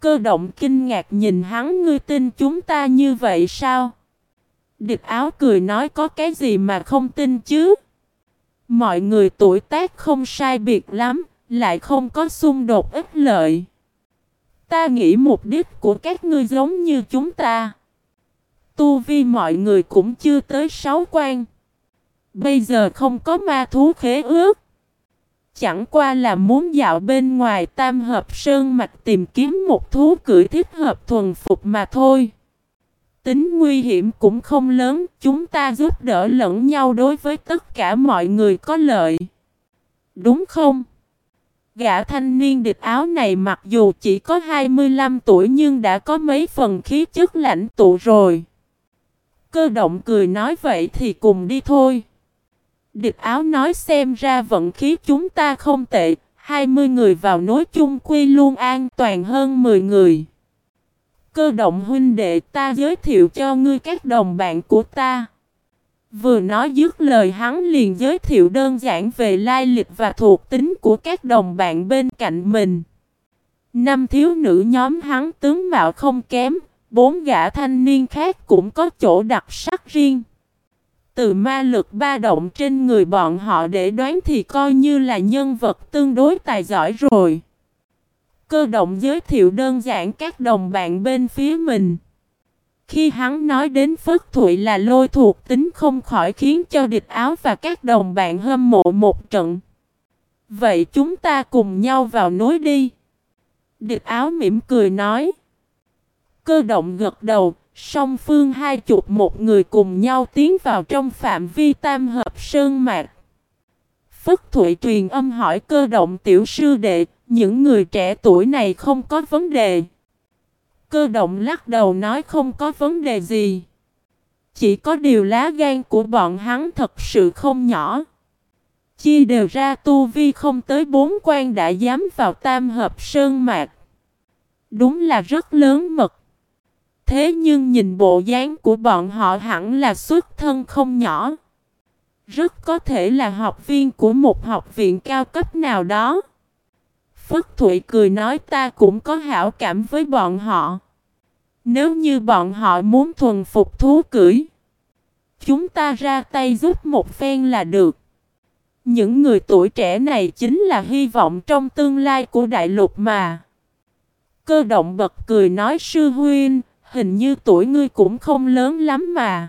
Cơ động kinh ngạc nhìn hắn ngươi tin chúng ta như vậy sao? Địch áo cười nói có cái gì mà không tin chứ? Mọi người tuổi tác không sai biệt lắm, lại không có xung đột ích lợi. Ta nghĩ mục đích của các ngươi giống như chúng ta. Tu vi mọi người cũng chưa tới sáu quan. Bây giờ không có ma thú khế ước. Chẳng qua là muốn dạo bên ngoài tam hợp sơn mạch tìm kiếm một thú cưỡi thích hợp thuần phục mà thôi. Tính nguy hiểm cũng không lớn, chúng ta giúp đỡ lẫn nhau đối với tất cả mọi người có lợi. Đúng không? Gã thanh niên địch áo này mặc dù chỉ có 25 tuổi nhưng đã có mấy phần khí chất lãnh tụ rồi. Cơ động cười nói vậy thì cùng đi thôi. Địch áo nói xem ra vận khí chúng ta không tệ, 20 người vào nối chung quy luôn an toàn hơn 10 người. Cơ động huynh đệ ta giới thiệu cho ngươi các đồng bạn của ta. Vừa nói dứt lời hắn liền giới thiệu đơn giản về lai lịch và thuộc tính của các đồng bạn bên cạnh mình. Năm thiếu nữ nhóm hắn tướng mạo không kém, bốn gã thanh niên khác cũng có chỗ đặc sắc riêng. Từ ma lực ba động trên người bọn họ để đoán thì coi như là nhân vật tương đối tài giỏi rồi. Cơ động giới thiệu đơn giản các đồng bạn bên phía mình. Khi hắn nói đến Phất Thụy là lôi thuộc tính không khỏi khiến cho địch áo và các đồng bạn hâm mộ một trận. Vậy chúng ta cùng nhau vào núi đi. Địch áo mỉm cười nói. Cơ động gật đầu, song phương hai chục một người cùng nhau tiến vào trong phạm vi tam hợp sơn mạc. Phất Thụy truyền âm hỏi cơ động tiểu sư đệ, những người trẻ tuổi này không có vấn đề. Cơ động lắc đầu nói không có vấn đề gì. Chỉ có điều lá gan của bọn hắn thật sự không nhỏ. Chia đều ra tu vi không tới bốn quan đã dám vào tam hợp sơn mạc. Đúng là rất lớn mật. Thế nhưng nhìn bộ dáng của bọn họ hẳn là xuất thân không nhỏ. Rất có thể là học viên của một học viện cao cấp nào đó. Phất Thụy cười nói ta cũng có hảo cảm với bọn họ. Nếu như bọn họ muốn thuần phục thú cưỡi, chúng ta ra tay giúp một phen là được. Những người tuổi trẻ này chính là hy vọng trong tương lai của đại lục mà. Cơ động bật cười nói sư huynh, hình như tuổi ngươi cũng không lớn lắm mà.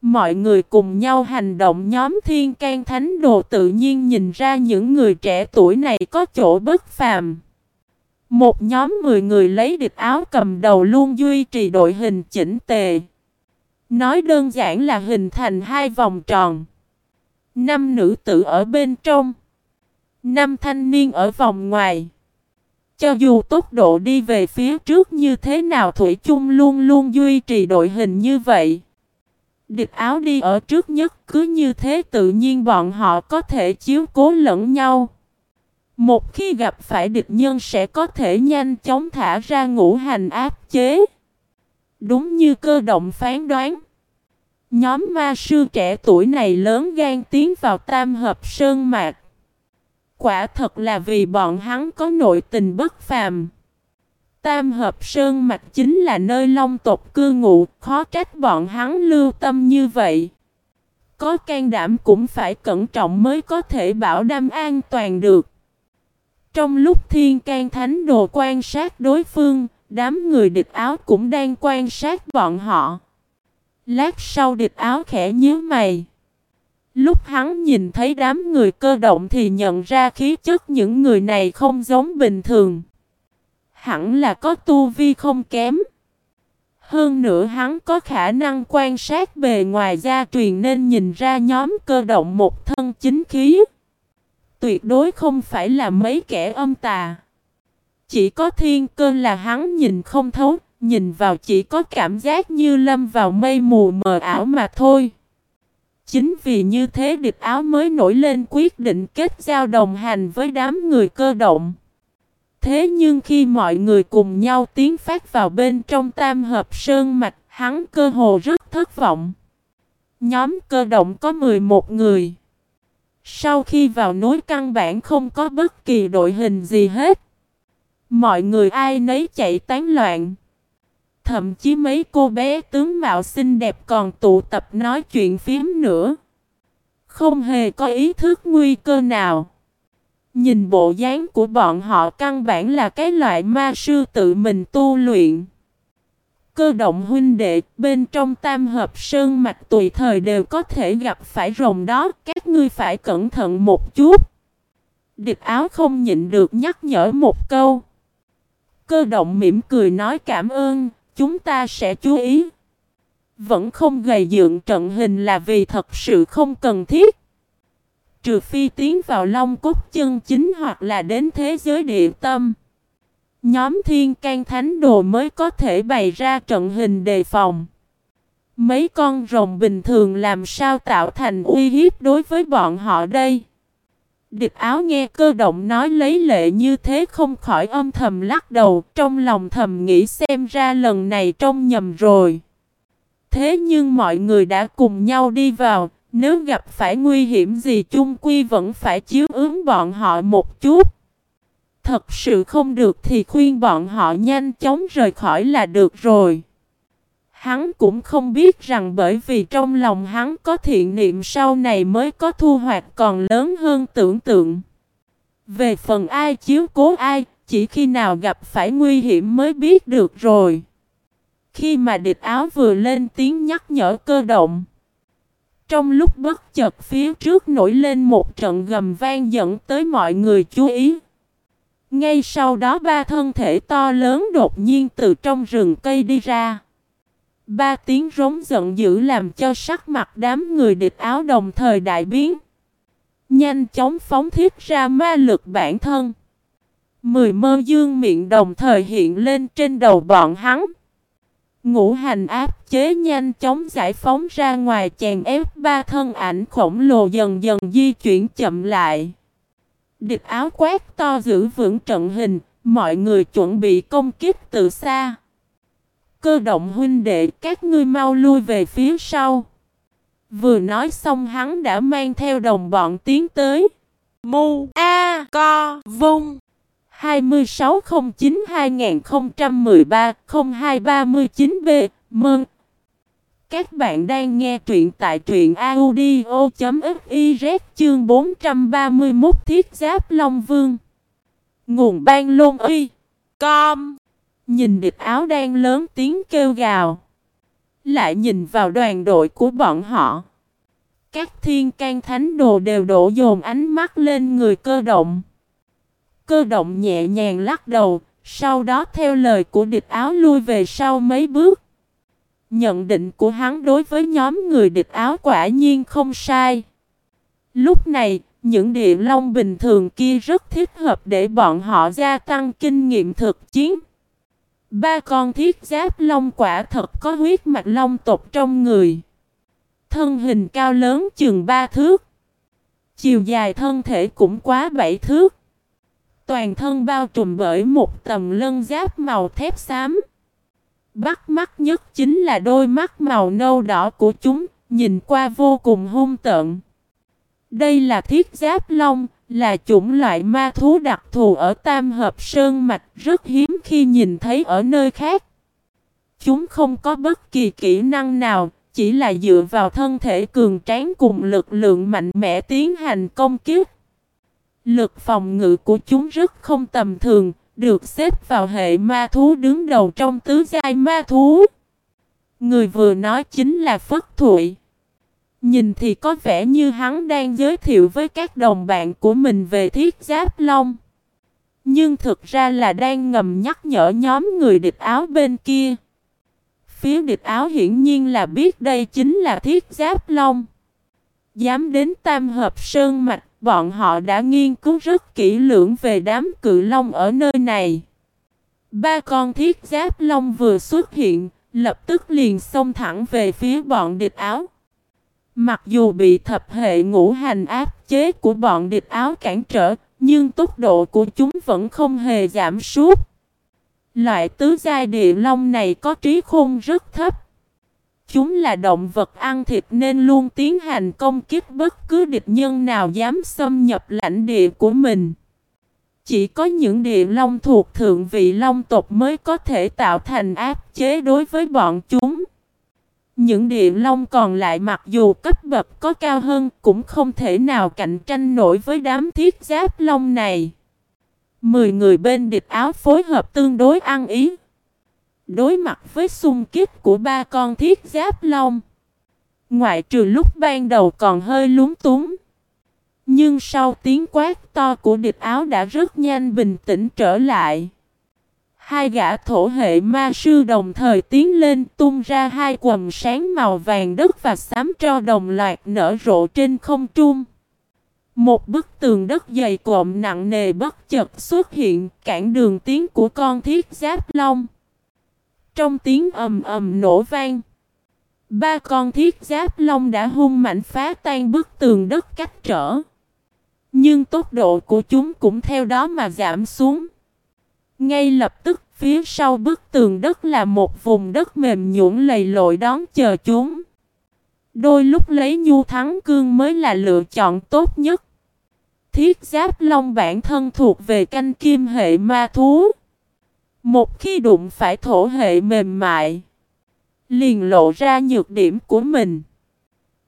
Mọi người cùng nhau hành động nhóm thiên can thánh đồ tự nhiên nhìn ra những người trẻ tuổi này có chỗ bất phàm. Một nhóm 10 người lấy địch áo cầm đầu luôn duy trì đội hình chỉnh tề. Nói đơn giản là hình thành hai vòng tròn. Năm nữ tử ở bên trong. Năm thanh niên ở vòng ngoài. Cho dù tốc độ đi về phía trước như thế nào Thủy chung luôn luôn duy trì đội hình như vậy. Địch áo đi ở trước nhất cứ như thế tự nhiên bọn họ có thể chiếu cố lẫn nhau. Một khi gặp phải địch nhân sẽ có thể nhanh chóng thả ra ngũ hành áp chế. Đúng như cơ động phán đoán. Nhóm ma sư trẻ tuổi này lớn gan tiến vào tam hợp sơn mạc. Quả thật là vì bọn hắn có nội tình bất phàm. Tam hợp sơn mạch chính là nơi long tộc cư ngụ, khó trách bọn hắn lưu tâm như vậy. Có can đảm cũng phải cẩn trọng mới có thể bảo đảm an toàn được. Trong lúc thiên can thánh đồ quan sát đối phương, đám người địch áo cũng đang quan sát bọn họ. Lát sau địch áo khẽ nhíu mày. Lúc hắn nhìn thấy đám người cơ động thì nhận ra khí chất những người này không giống bình thường. Hẳn là có tu vi không kém. Hơn nữa hắn có khả năng quan sát bề ngoài gia truyền nên nhìn ra nhóm cơ động một thân chính khí. Tuyệt đối không phải là mấy kẻ âm tà. Chỉ có thiên cơ là hắn nhìn không thấu, nhìn vào chỉ có cảm giác như lâm vào mây mù mờ ảo mà thôi. Chính vì như thế địch áo mới nổi lên quyết định kết giao đồng hành với đám người cơ động. Thế nhưng khi mọi người cùng nhau tiến phát vào bên trong tam hợp sơn mạch, hắn cơ hồ rất thất vọng. Nhóm cơ động có 11 người. Sau khi vào núi căn bản không có bất kỳ đội hình gì hết. Mọi người ai nấy chạy tán loạn. Thậm chí mấy cô bé tướng mạo xinh đẹp còn tụ tập nói chuyện phím nữa. Không hề có ý thức nguy cơ nào. Nhìn bộ dáng của bọn họ căn bản là cái loại ma sư tự mình tu luyện. Cơ động huynh đệ bên trong tam hợp sơn mạch tùy thời đều có thể gặp phải rồng đó. Các ngươi phải cẩn thận một chút. Địch áo không nhịn được nhắc nhở một câu. Cơ động mỉm cười nói cảm ơn, chúng ta sẽ chú ý. Vẫn không gầy dựng trận hình là vì thật sự không cần thiết. Trừ phi tiến vào long cốt chân chính hoặc là đến thế giới địa tâm. Nhóm thiên can thánh đồ mới có thể bày ra trận hình đề phòng. Mấy con rồng bình thường làm sao tạo thành uy hiếp đối với bọn họ đây? Địch áo nghe cơ động nói lấy lệ như thế không khỏi âm thầm lắc đầu, trong lòng thầm nghĩ xem ra lần này trông nhầm rồi. Thế nhưng mọi người đã cùng nhau đi vào, nếu gặp phải nguy hiểm gì chung quy vẫn phải chiếu ứng bọn họ một chút. Thật sự không được thì khuyên bọn họ nhanh chóng rời khỏi là được rồi. Hắn cũng không biết rằng bởi vì trong lòng hắn có thiện niệm sau này mới có thu hoạch còn lớn hơn tưởng tượng. Về phần ai chiếu cố ai, chỉ khi nào gặp phải nguy hiểm mới biết được rồi. Khi mà địch áo vừa lên tiếng nhắc nhở cơ động. Trong lúc bất chợt phía trước nổi lên một trận gầm vang dẫn tới mọi người chú ý. Ngay sau đó ba thân thể to lớn đột nhiên từ trong rừng cây đi ra. Ba tiếng rống giận dữ làm cho sắc mặt đám người địch áo đồng thời đại biến. Nhanh chóng phóng thiết ra ma lực bản thân. Mười mơ dương miệng đồng thời hiện lên trên đầu bọn hắn. Ngũ hành áp chế nhanh chóng giải phóng ra ngoài chèn ép ba thân ảnh khổng lồ dần dần di chuyển chậm lại. Địch áo quát to giữ vững trận hình, mọi người chuẩn bị công kích từ xa. Cơ động huynh đệ, các ngươi mau lui về phía sau. Vừa nói xong hắn đã mang theo đồng bọn tiến tới. Mu A Co Vung 2609-2013-0239B Mừng! Các bạn đang nghe truyện tại truyện audio.fiz chương 431 Thiết Giáp Long Vương Nguồn ban lôn uy Com Nhìn địch áo đen lớn tiếng kêu gào Lại nhìn vào đoàn đội của bọn họ Các thiên can thánh đồ đều đổ dồn ánh mắt lên người cơ động Cơ động nhẹ nhàng lắc đầu, sau đó theo lời của địch áo lui về sau mấy bước. Nhận định của hắn đối với nhóm người địch áo quả nhiên không sai. Lúc này, những địa long bình thường kia rất thích hợp để bọn họ gia tăng kinh nghiệm thực chiến. Ba con thiết giáp long quả thật có huyết mạch long tộc trong người. Thân hình cao lớn chừng ba thước. Chiều dài thân thể cũng quá bảy thước. Toàn thân bao trùm bởi một tầng lân giáp màu thép xám. Bắt mắt nhất chính là đôi mắt màu nâu đỏ của chúng, nhìn qua vô cùng hung tợn. Đây là thiết giáp long, là chủng loại ma thú đặc thù ở Tam Hợp Sơn Mạch rất hiếm khi nhìn thấy ở nơi khác. Chúng không có bất kỳ kỹ năng nào, chỉ là dựa vào thân thể cường tráng cùng lực lượng mạnh mẽ tiến hành công kích. Lực phòng ngự của chúng rất không tầm thường, được xếp vào hệ ma thú đứng đầu trong tứ giai ma thú. Người vừa nói chính là Phất Thụy. Nhìn thì có vẻ như hắn đang giới thiệu với các đồng bạn của mình về thiết giáp long. Nhưng thực ra là đang ngầm nhắc nhở nhóm người địch áo bên kia. Phía địch áo hiển nhiên là biết đây chính là thiết giáp long. Dám đến tam hợp sơn mạch bọn họ đã nghiên cứu rất kỹ lưỡng về đám cự long ở nơi này. Ba con thiết giáp long vừa xuất hiện, lập tức liền xông thẳng về phía bọn địch áo. Mặc dù bị thập hệ ngũ hành áp chế của bọn địch áo cản trở, nhưng tốc độ của chúng vẫn không hề giảm sút. Loại tứ giai địa long này có trí khôn rất thấp. Chúng là động vật ăn thịt nên luôn tiến hành công kích bất cứ địch nhân nào dám xâm nhập lãnh địa của mình. Chỉ có những địa long thuộc thượng vị long tộc mới có thể tạo thành áp chế đối với bọn chúng. Những địa long còn lại mặc dù cấp bậc có cao hơn cũng không thể nào cạnh tranh nổi với đám thiết giáp long này. Mười người bên địch áo phối hợp tương đối ăn ý. Đối mặt với xung kích của ba con thiết giáp long. Ngoại trừ lúc ban đầu còn hơi lúng túng. Nhưng sau tiếng quát to của địch áo đã rất nhanh bình tĩnh trở lại. Hai gã thổ hệ ma sư đồng thời tiến lên tung ra hai quầm sáng màu vàng đất và xám tro đồng loạt nở rộ trên không trung. Một bức tường đất dày cộm nặng nề bất chợt xuất hiện cản đường tiến của con thiết giáp long. Trong tiếng ầm ầm nổ vang, ba con thiết giáp long đã hung mạnh phá tan bức tường đất cách trở. Nhưng tốc độ của chúng cũng theo đó mà giảm xuống. Ngay lập tức phía sau bức tường đất là một vùng đất mềm nhũn lầy lội đón chờ chúng. Đôi lúc lấy nhu thắng cương mới là lựa chọn tốt nhất. Thiết giáp long bản thân thuộc về canh kim hệ ma thú. Một khi đụng phải thổ hệ mềm mại, liền lộ ra nhược điểm của mình.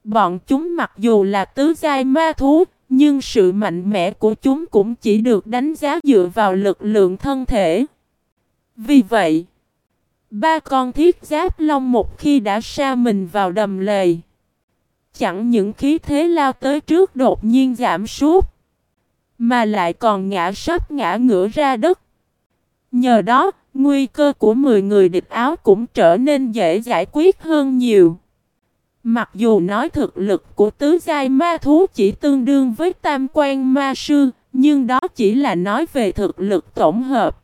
Bọn chúng mặc dù là tứ giai ma thú, nhưng sự mạnh mẽ của chúng cũng chỉ được đánh giá dựa vào lực lượng thân thể. Vì vậy, ba con thiết giáp long một khi đã sa mình vào đầm lầy, chẳng những khí thế lao tới trước đột nhiên giảm sút, mà lại còn ngã sấp ngã ngửa ra đất. Nhờ đó, nguy cơ của 10 người địch áo cũng trở nên dễ giải quyết hơn nhiều. Mặc dù nói thực lực của tứ giai ma thú chỉ tương đương với tam quan ma sư, nhưng đó chỉ là nói về thực lực tổng hợp.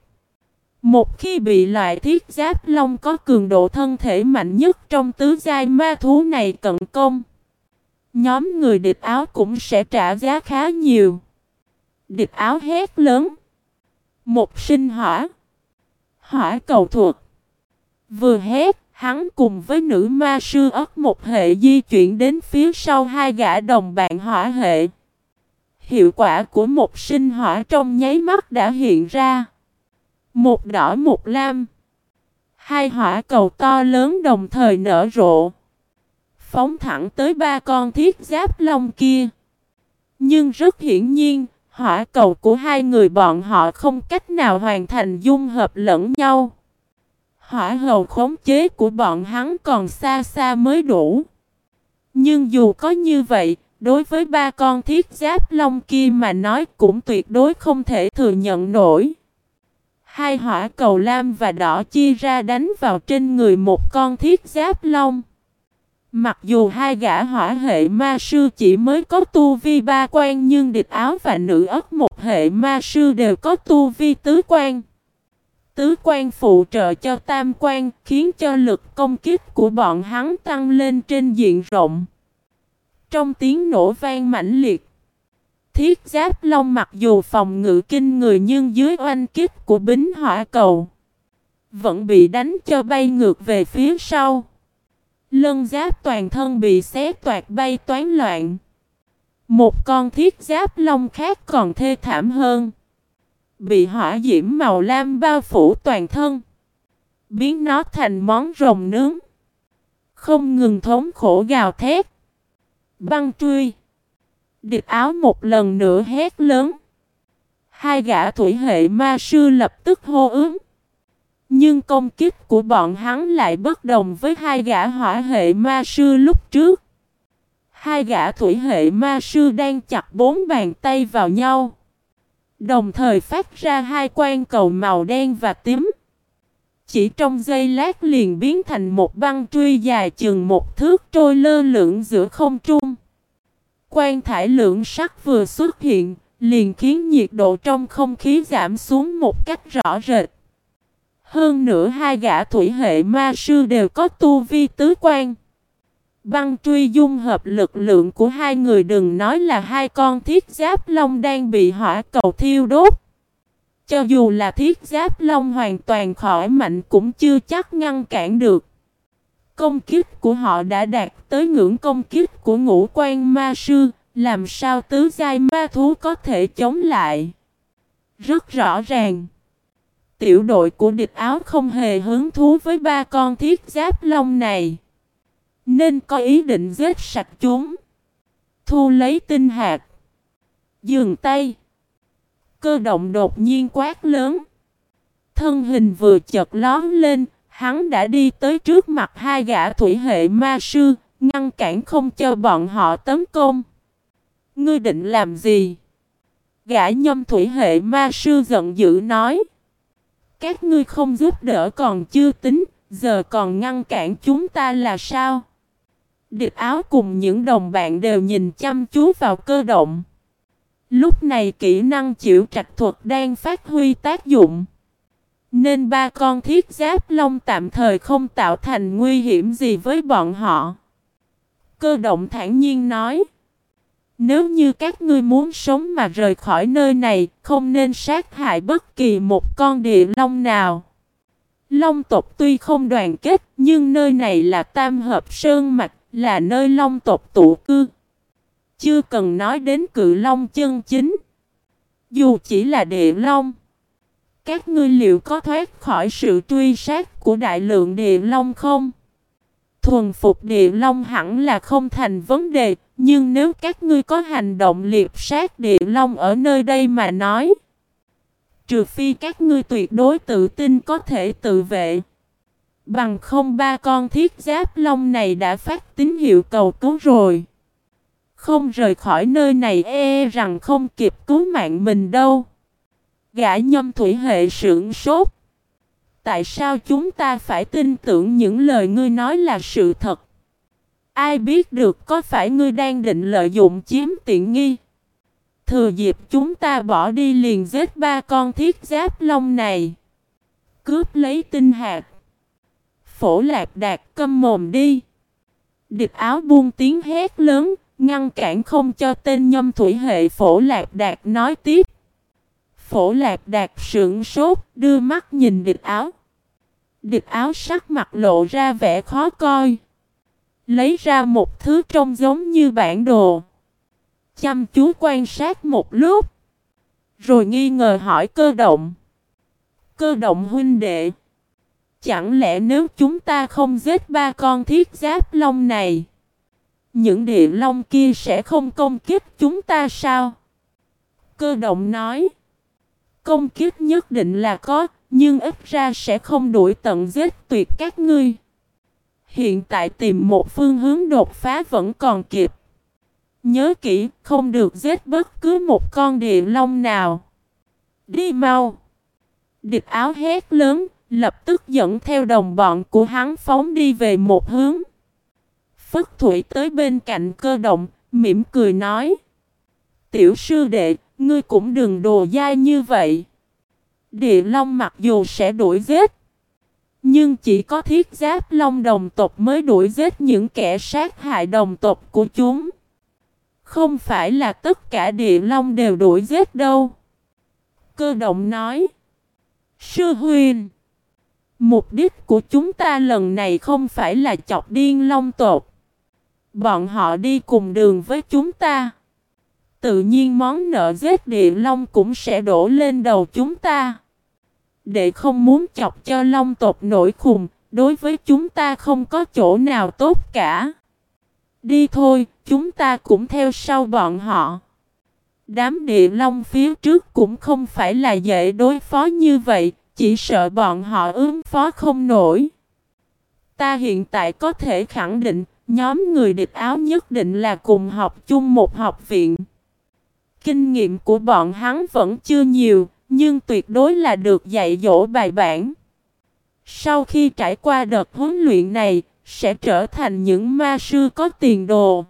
Một khi bị loại thiết giáp long có cường độ thân thể mạnh nhất trong tứ giai ma thú này cận công, nhóm người địch áo cũng sẽ trả giá khá nhiều. Địch áo hét lớn. Một sinh hỏa. Hỏa cầu thuộc Vừa hét, hắn cùng với nữ ma sư ất một hệ di chuyển đến phía sau hai gã đồng bạn hỏa hệ. Hiệu quả của một sinh hỏa trong nháy mắt đã hiện ra. Một đỏ một lam. Hai hỏa cầu to lớn đồng thời nở rộ. Phóng thẳng tới ba con thiết giáp long kia. Nhưng rất hiển nhiên, hỏa cầu của hai người bọn họ không cách nào hoàn thành dung hợp lẫn nhau. Hỏa hầu khống chế của bọn hắn còn xa xa mới đủ. Nhưng dù có như vậy, đối với ba con thiết giáp long kia mà nói cũng tuyệt đối không thể thừa nhận nổi. Hai hỏa cầu lam và đỏ chia ra đánh vào trên người một con thiết giáp long. Mặc dù hai gã hỏa hệ ma sư chỉ mới có tu vi ba quan nhưng địch áo và nữ ất một hệ ma sư đều có tu vi tứ quan. Tứ quan phụ trợ cho tam quan khiến cho lực công kích của bọn hắn tăng lên trên diện rộng. Trong tiếng nổ vang mãnh liệt, thiết giáp long mặc dù phòng ngự kinh người nhưng dưới oanh kích của bính hỏa cầu, vẫn bị đánh cho bay ngược về phía sau. Lân giáp toàn thân bị xé toạc bay toán loạn. Một con thiết giáp long khác còn thê thảm hơn. Bị hỏa diễm màu lam bao phủ toàn thân. Biến nó thành món rồng nướng. Không ngừng thống khổ gào thét. Băng truy. Điệp áo một lần nữa hét lớn. Hai gã thủy hệ ma sư lập tức hô ứng. Nhưng công kích của bọn hắn lại bất đồng với hai gã hỏa hệ ma sư lúc trước. Hai gã thủy hệ ma sư đang chặt bốn bàn tay vào nhau. Đồng thời phát ra hai quan cầu màu đen và tím. Chỉ trong giây lát liền biến thành một băng truy dài chừng một thước trôi lơ lửng giữa không trung. Quan thải lượng sắc vừa xuất hiện, liền khiến nhiệt độ trong không khí giảm xuống một cách rõ rệt. Hơn nữa hai gã thủy hệ ma sư đều có tu vi tứ quan. Băng truy dung hợp lực lượng của hai người đừng nói là hai con thiết giáp long đang bị hỏa cầu thiêu đốt. Cho dù là thiết giáp long hoàn toàn khỏi mạnh cũng chưa chắc ngăn cản được. Công kích của họ đã đạt tới ngưỡng công kích của ngũ quan ma sư, làm sao tứ giai ma thú có thể chống lại. Rất rõ ràng. Tiểu đội của địch áo không hề hứng thú với ba con thiết giáp long này. Nên có ý định giết sạch chúng. Thu lấy tinh hạt. Dường tay. Cơ động đột nhiên quát lớn. Thân hình vừa chợt lón lên, hắn đã đi tới trước mặt hai gã thủy hệ ma sư, ngăn cản không cho bọn họ tấn công. Ngươi định làm gì? Gã nhâm thủy hệ ma sư giận dữ nói. Các ngươi không giúp đỡ còn chưa tính, giờ còn ngăn cản chúng ta là sao? Địch áo cùng những đồng bạn đều nhìn chăm chú vào cơ động. Lúc này kỹ năng chịu trạch thuật đang phát huy tác dụng. Nên ba con thiết giáp long tạm thời không tạo thành nguy hiểm gì với bọn họ. Cơ động thản nhiên nói. Nếu như các ngươi muốn sống mà rời khỏi nơi này, không nên sát hại bất kỳ một con địa long nào. Long tộc tuy không đoàn kết, nhưng nơi này là tam hợp sơn mạch, là nơi long tộc tụ cư. Chưa cần nói đến cự long chân chính. Dù chỉ là địa long. Các ngươi liệu có thoát khỏi sự truy sát của đại lượng địa long không? Thuần phục địa long hẳn là không thành vấn đề, nhưng nếu các ngươi có hành động liệp sát địa long ở nơi đây mà nói, trừ phi các ngươi tuyệt đối tự tin có thể tự vệ. Bằng không ba con thiết giáp long này đã phát tín hiệu cầu cứu rồi. Không rời khỏi nơi này e, e rằng không kịp cứu mạng mình đâu. Gã nhâm thủy hệ sưởng sốt. Tại sao chúng ta phải tin tưởng những lời ngươi nói là sự thật? Ai biết được có phải ngươi đang định lợi dụng chiếm tiện nghi? Thừa dịp chúng ta bỏ đi liền giết ba con thiết giáp long này. Cướp lấy tinh hạt. Phổ lạc đạt câm mồm đi. Địch áo buông tiếng hét lớn, ngăn cản không cho tên nhâm thủy hệ phổ lạc đạt nói tiếp. Phổ lạc đạt sững sốt, đưa mắt nhìn địch áo. Địch áo sắc mặt lộ ra vẻ khó coi. Lấy ra một thứ trông giống như bản đồ. Chăm chú quan sát một lúc. Rồi nghi ngờ hỏi cơ động. Cơ động huynh đệ. Chẳng lẽ nếu chúng ta không giết ba con thiết giáp long này. Những địa long kia sẽ không công kích chúng ta sao? Cơ động nói. Công kích nhất định là có, nhưng ít ra sẽ không đuổi tận giết tuyệt các ngươi. Hiện tại tìm một phương hướng đột phá vẫn còn kịp. Nhớ kỹ, không được giết bất cứ một con địa long nào. Đi mau! Địch áo hét lớn, lập tức dẫn theo đồng bọn của hắn phóng đi về một hướng. Phất Thủy tới bên cạnh cơ động, mỉm cười nói. Tiểu sư đệ, ngươi cũng đừng đồ dai như vậy. Địa Long mặc dù sẽ đuổi giết, nhưng chỉ có thiết giáp Long đồng tộc mới đuổi giết những kẻ sát hại đồng tộc của chúng. Không phải là tất cả địa long đều đuổi giết đâu. Cơ động nói. Sư huyền. Mục đích của chúng ta lần này không phải là chọc điên long tộc. Bọn họ đi cùng đường với chúng ta. Tự nhiên món nợ giết địa long cũng sẽ đổ lên đầu chúng ta. Để không muốn chọc cho long tộc nổi khùng, đối với chúng ta không có chỗ nào tốt cả. Đi thôi, chúng ta cũng theo sau bọn họ. Đám địa long phía trước cũng không phải là dễ đối phó như vậy, chỉ sợ bọn họ ứng phó không nổi. Ta hiện tại có thể khẳng định, nhóm người địch áo nhất định là cùng học chung một học viện. Kinh nghiệm của bọn hắn vẫn chưa nhiều, nhưng tuyệt đối là được dạy dỗ bài bản. Sau khi trải qua đợt huấn luyện này, sẽ trở thành những ma sư có tiền đồ.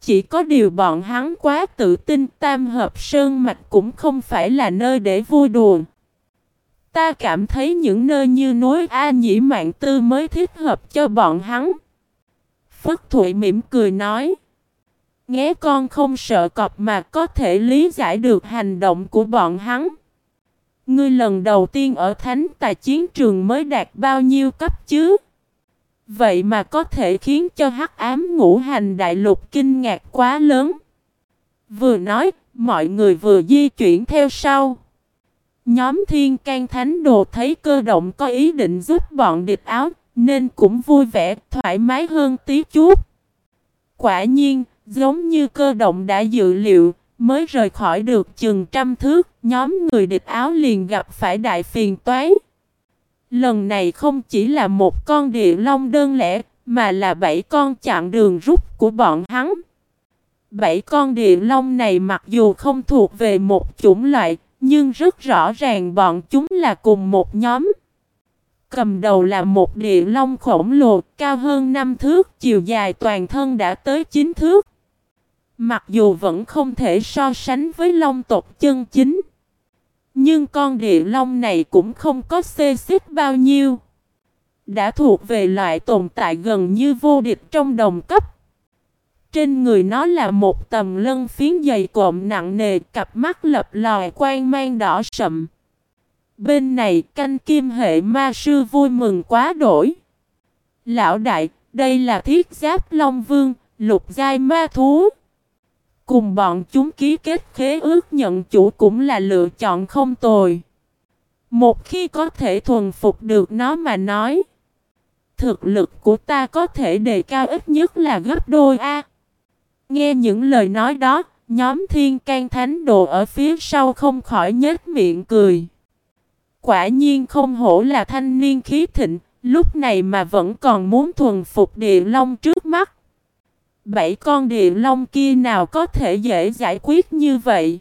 Chỉ có điều bọn hắn quá tự tin tam hợp sơn mạch cũng không phải là nơi để vui đùa. Ta cảm thấy những nơi như núi A Nhĩ Mạng Tư mới thích hợp cho bọn hắn. Phất Thụy mỉm cười nói. Nghe con không sợ cọp mà có thể lý giải được hành động của bọn hắn. Ngươi lần đầu tiên ở thánh tài chiến trường mới đạt bao nhiêu cấp chứ? Vậy mà có thể khiến cho hắc ám ngũ hành đại lục kinh ngạc quá lớn. Vừa nói, mọi người vừa di chuyển theo sau. Nhóm thiên can thánh đồ thấy cơ động có ý định giúp bọn địch áo, nên cũng vui vẻ, thoải mái hơn tí chút. Quả nhiên, giống như cơ động đã dự liệu, mới rời khỏi được chừng trăm thước, nhóm người địch áo liền gặp phải đại phiền toái. Lần này không chỉ là một con địa long đơn lẻ, mà là bảy con chặn đường rút của bọn hắn. Bảy con địa long này mặc dù không thuộc về một chủng loại, nhưng rất rõ ràng bọn chúng là cùng một nhóm. Cầm đầu là một địa long khổng lồ, cao hơn 5 thước, chiều dài toàn thân đã tới 9 thước. Mặc dù vẫn không thể so sánh với long tộc chân chính. Nhưng con địa long này cũng không có xê xích bao nhiêu. Đã thuộc về loại tồn tại gần như vô địch trong đồng cấp. Trên người nó là một tầm lân phiến dày cộm nặng nề, cặp mắt lập lòi quang mang đỏ sậm. Bên này canh kim hệ ma sư vui mừng quá đổi. Lão đại, đây là thiết giáp Long Vương, lục giai ma thú. Cùng bọn chúng ký kết khế ước nhận chủ cũng là lựa chọn không tồi. Một khi có thể thuần phục được nó mà nói. Thực lực của ta có thể đề cao ít nhất là gấp đôi A. Nghe những lời nói đó, nhóm thiên can thánh đồ ở phía sau không khỏi nhếch miệng cười. Quả nhiên không hổ là thanh niên khí thịnh, lúc này mà vẫn còn muốn thuần phục địa long trước mắt. Bảy con địa long kia nào có thể dễ giải quyết như vậy?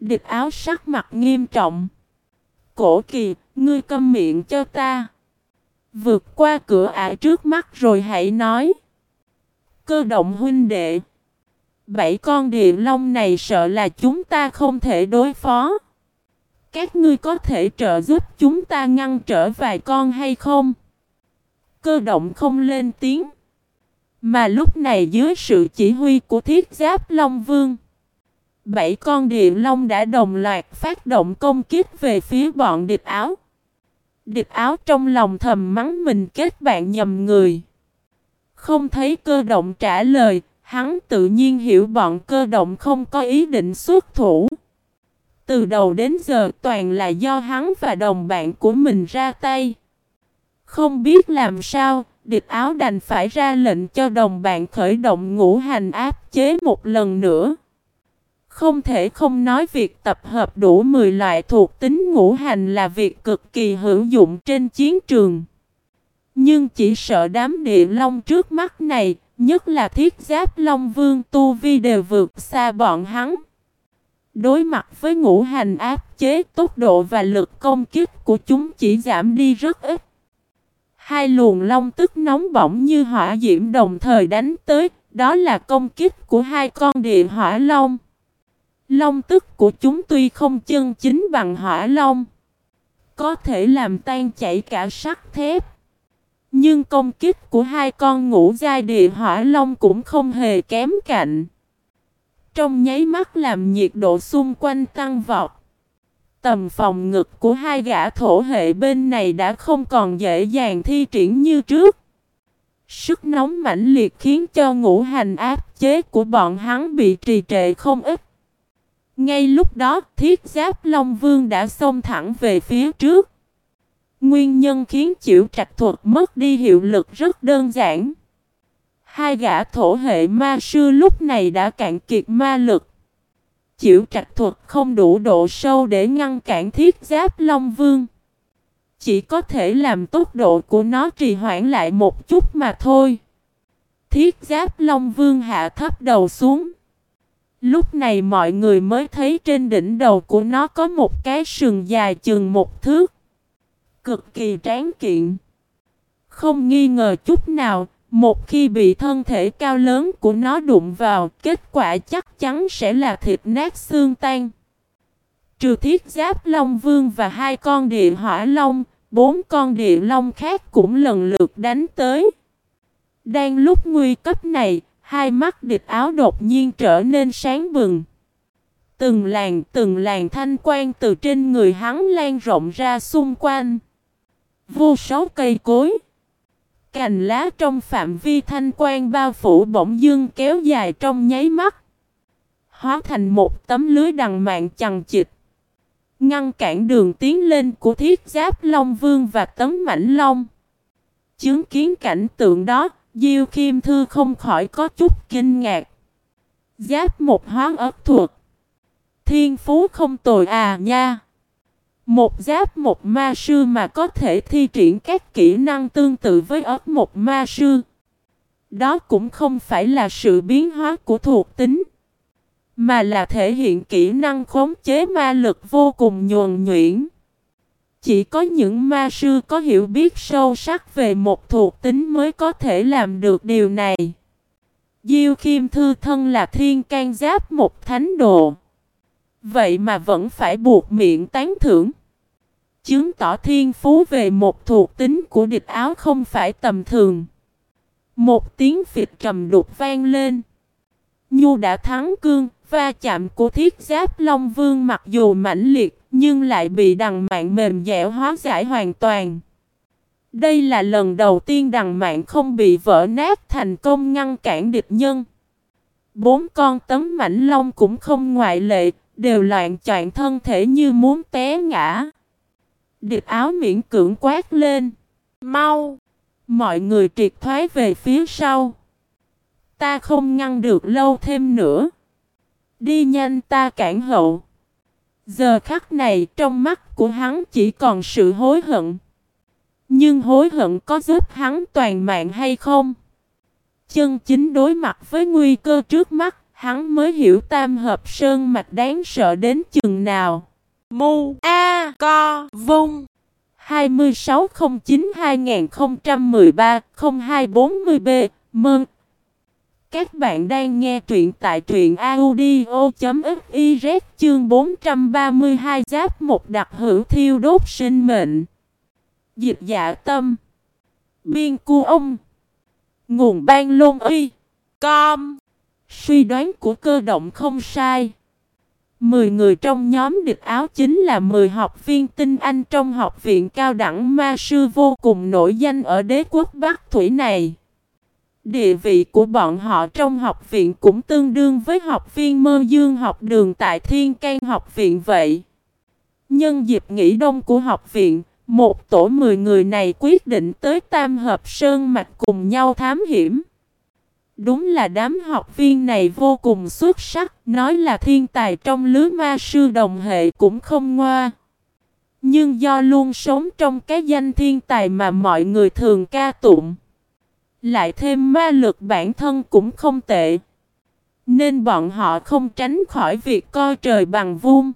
Địch áo sắc mặt nghiêm trọng. Cổ kỳ, ngươi câm miệng cho ta. Vượt qua cửa ải trước mắt rồi hãy nói. Cơ động huynh đệ. Bảy con địa long này sợ là chúng ta không thể đối phó. Các ngươi có thể trợ giúp chúng ta ngăn trở vài con hay không? Cơ động không lên tiếng. Mà lúc này dưới sự chỉ huy của thiết giáp Long Vương. Bảy con địa long đã đồng loạt phát động công kích về phía bọn địch áo. Địch áo trong lòng thầm mắng mình kết bạn nhầm người. Không thấy cơ động trả lời, hắn tự nhiên hiểu bọn cơ động không có ý định xuất thủ. Từ đầu đến giờ toàn là do hắn và đồng bạn của mình ra tay. Không biết làm sao, địch áo đành phải ra lệnh cho đồng bạn khởi động ngũ hành áp chế một lần nữa. Không thể không nói việc tập hợp đủ 10 loại thuộc tính ngũ hành là việc cực kỳ hữu dụng trên chiến trường. Nhưng chỉ sợ đám địa long trước mắt này, nhất là thiết giáp long vương tu vi đều vượt xa bọn hắn. Đối mặt với ngũ hành áp chế tốc độ và lực công kích của chúng chỉ giảm đi rất ít. Hai luồng long tức nóng bỏng như hỏa diễm đồng thời đánh tới, đó là công kích của hai con địa hỏa long. Long tức của chúng tuy không chân chính bằng hỏa long, có thể làm tan chảy cả sắt thép. Nhưng công kích của hai con ngũ giai địa hỏa long cũng không hề kém cạnh. Trong nháy mắt làm nhiệt độ xung quanh tăng vọt. Tầm phòng ngực của hai gã thổ hệ bên này đã không còn dễ dàng thi triển như trước. Sức nóng mãnh liệt khiến cho ngũ hành áp chế của bọn hắn bị trì trệ không ít. Ngay lúc đó, thiết giáp Long Vương đã xông thẳng về phía trước. Nguyên nhân khiến chịu trạch thuật mất đi hiệu lực rất đơn giản. Hai gã thổ hệ ma sư lúc này đã cạn kiệt ma lực. Chịu trạch thuật không đủ độ sâu để ngăn cản thiết giáp Long Vương. Chỉ có thể làm tốc độ của nó trì hoãn lại một chút mà thôi. Thiết giáp Long Vương hạ thấp đầu xuống. Lúc này mọi người mới thấy trên đỉnh đầu của nó có một cái sừng dài chừng một thước. Cực kỳ tráng kiện. Không nghi ngờ chút nào, một khi bị thân thể cao lớn của nó đụng vào, kết quả chắc chắn sẽ là thịt nát xương tan. Trừ thiết giáp Long Vương và hai con địa hỏa long, bốn con địa long khác cũng lần lượt đánh tới. Đang lúc nguy cấp này, hai mắt địch áo đột nhiên trở nên sáng bừng. Từng làn từng làn thanh quan từ trên người hắn lan rộng ra xung quanh. Vô số cây cối. Cành lá trong phạm vi thanh quan bao phủ bỗng dưng kéo dài trong nháy mắt. Hóa thành một tấm lưới đằng mạng chằng chịt. ngăn cản đường tiến lên của thiết giáp Long Vương và Tấn Mảnh Long. Chứng kiến cảnh tượng đó, Diêu Kim Thư không khỏi có chút kinh ngạc. Giáp một hóa ớt thuộc, Thiên phú không tồi à nha. Một giáp một ma sư mà có thể thi triển các kỹ năng tương tự với ớt một ma sư. Đó cũng không phải là sự biến hóa của thuộc tính. Mà là thể hiện kỹ năng khống chế ma lực vô cùng nhuần nhuyễn. Chỉ có những ma sư có hiểu biết sâu sắc về một thuộc tính mới có thể làm được điều này. Diêu Khiêm Thư thân là thiên can giáp một thánh đồ. Vậy mà vẫn phải buộc miệng tán thưởng. Chứng tỏ thiên phú về một thuộc tính của địch áo không phải tầm thường. Một tiếng phịch trầm đục vang lên. Nhu đã thắng cương, va chạm của thiết giáp Long Vương mặc dù mãnh liệt, nhưng lại bị đằng mạng mềm dẻo hóa giải hoàn toàn. Đây là lần đầu tiên đằng mạng không bị vỡ nát thành công ngăn cản địch nhân. Bốn con tấm mảnh long cũng không ngoại lệ, đều loạn chọn thân thể như muốn té ngã. Địch áo miễn cưỡng quát lên. Mau! Mọi người triệt thoái về phía sau. Ta không ngăn được lâu thêm nữa. Đi nhanh ta cản hậu. Giờ khắc này trong mắt của hắn chỉ còn sự hối hận. Nhưng hối hận có giúp hắn toàn mạng hay không? Chân chính đối mặt với nguy cơ trước mắt, hắn mới hiểu tam hợp sơn mạch đáng sợ đến chừng nào. Mu A Co Vung. 2609-2013-0240B Mơn Các bạn đang nghe truyện tại truyện audio.fiz chương 432 giáp một đặc hữu thiêu đốt sinh mệnh. Dịch dạ tâm. Biên cu ông. Nguồn ban lôn y. Com. Suy đoán của cơ động không sai. Mười người trong nhóm địch áo chính là 10 học viên tinh anh trong học viện cao đẳng ma sư vô cùng nổi danh ở đế quốc Bắc Thủy này. Địa vị của bọn họ trong học viện cũng tương đương với học viên mơ dương học đường tại Thiên can học viện vậy. Nhân dịp nghỉ đông của học viện, một tổ 10 người này quyết định tới Tam Hợp Sơn Mạch cùng nhau thám hiểm. Đúng là đám học viên này vô cùng xuất sắc, nói là thiên tài trong lứa ma sư đồng hệ cũng không ngoa. Nhưng do luôn sống trong cái danh thiên tài mà mọi người thường ca tụng. Lại thêm ma lực bản thân cũng không tệ. Nên bọn họ không tránh khỏi việc coi trời bằng vuông.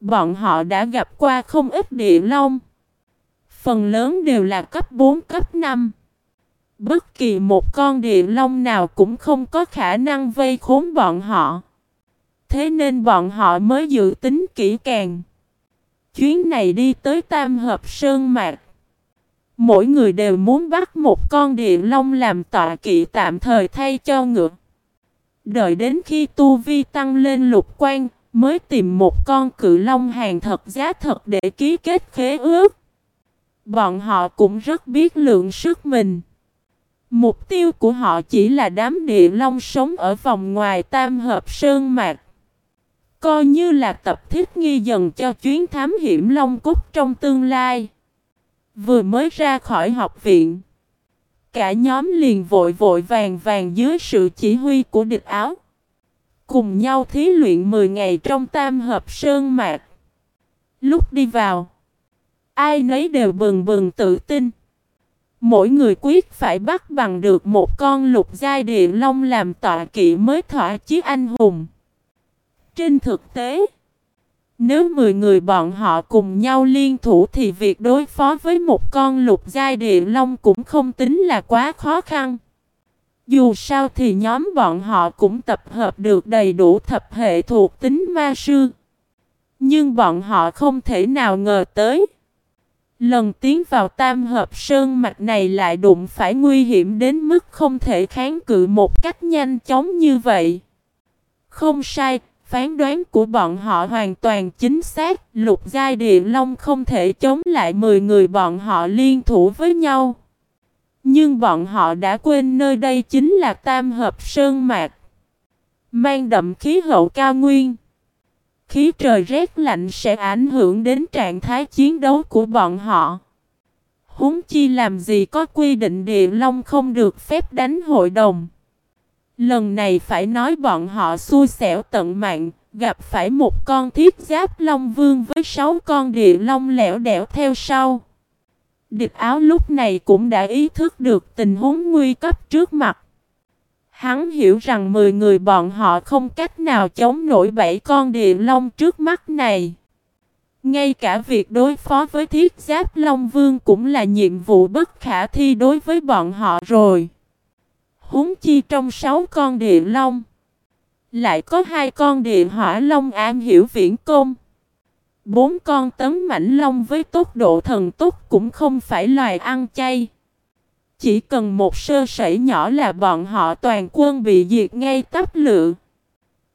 Bọn họ đã gặp qua không ít địa long. Phần lớn đều là cấp 4 cấp 5. Bất kỳ một con địa long nào cũng không có khả năng vây khốn bọn họ. Thế nên bọn họ mới dự tính kỹ càng. Chuyến này đi tới Tam Hợp Sơn Mạc. Mỗi người đều muốn bắt một con địa long làm tọa kỵ tạm thời thay cho ngựa. Đợi đến khi tu vi tăng lên lục quan, mới tìm một con cự long hàng thật giá thật để ký kết khế ước. Bọn họ cũng rất biết lượng sức mình. Mục tiêu của họ chỉ là đám địa long sống ở vòng ngoài tam hợp sơn mạc. Coi như là tập thiết nghi dần cho chuyến thám hiểm long cúc trong tương lai. Vừa mới ra khỏi học viện. Cả nhóm liền vội vội vàng vàng dưới sự chỉ huy của địch áo. Cùng nhau thí luyện 10 ngày trong tam hợp sơn mạc. Lúc đi vào. Ai nấy đều bừng bừng tự tin. Mỗi người quyết phải bắt bằng được một con lục giai địa long làm tọa kỵ mới thỏa chí anh hùng. Trên thực tế, nếu 10 người bọn họ cùng nhau liên thủ thì việc đối phó với một con lục giai địa long cũng không tính là quá khó khăn. Dù sao thì nhóm bọn họ cũng tập hợp được đầy đủ thập hệ thuộc tính ma sư. Nhưng bọn họ không thể nào ngờ tới. Lần tiến vào tam hợp sơn mạch này lại đụng phải nguy hiểm đến mức không thể kháng cự một cách nhanh chóng như vậy. Không sai, phán đoán của bọn họ hoàn toàn chính xác, lục giai địa long không thể chống lại 10 người bọn họ liên thủ với nhau. Nhưng bọn họ đã quên nơi đây chính là tam hợp sơn mạch Mang đậm khí hậu cao nguyên khí trời rét lạnh sẽ ảnh hưởng đến trạng thái chiến đấu của bọn họ. Húng chi làm gì có quy định địa long không được phép đánh hội đồng. Lần này phải nói bọn họ xui xẻo tận mạng, gặp phải một con thiết giáp long vương với sáu con địa long lẻo đẻo theo sau. Địch áo lúc này cũng đã ý thức được tình huống nguy cấp trước mặt. Hắn hiểu rằng 10 người bọn họ không cách nào chống nổi bảy con địa long trước mắt này. Ngay cả việc đối phó với thiết giáp Long Vương cũng là nhiệm vụ bất khả thi đối với bọn họ rồi. Húng chi trong sáu con địa long. Lại có hai con địa hỏa long am hiểu viễn công. Bốn con tấn mảnh long với tốc độ thần tốc cũng không phải loài ăn chay. Chỉ cần một sơ sẩy nhỏ là bọn họ toàn quân bị diệt ngay tấp lự.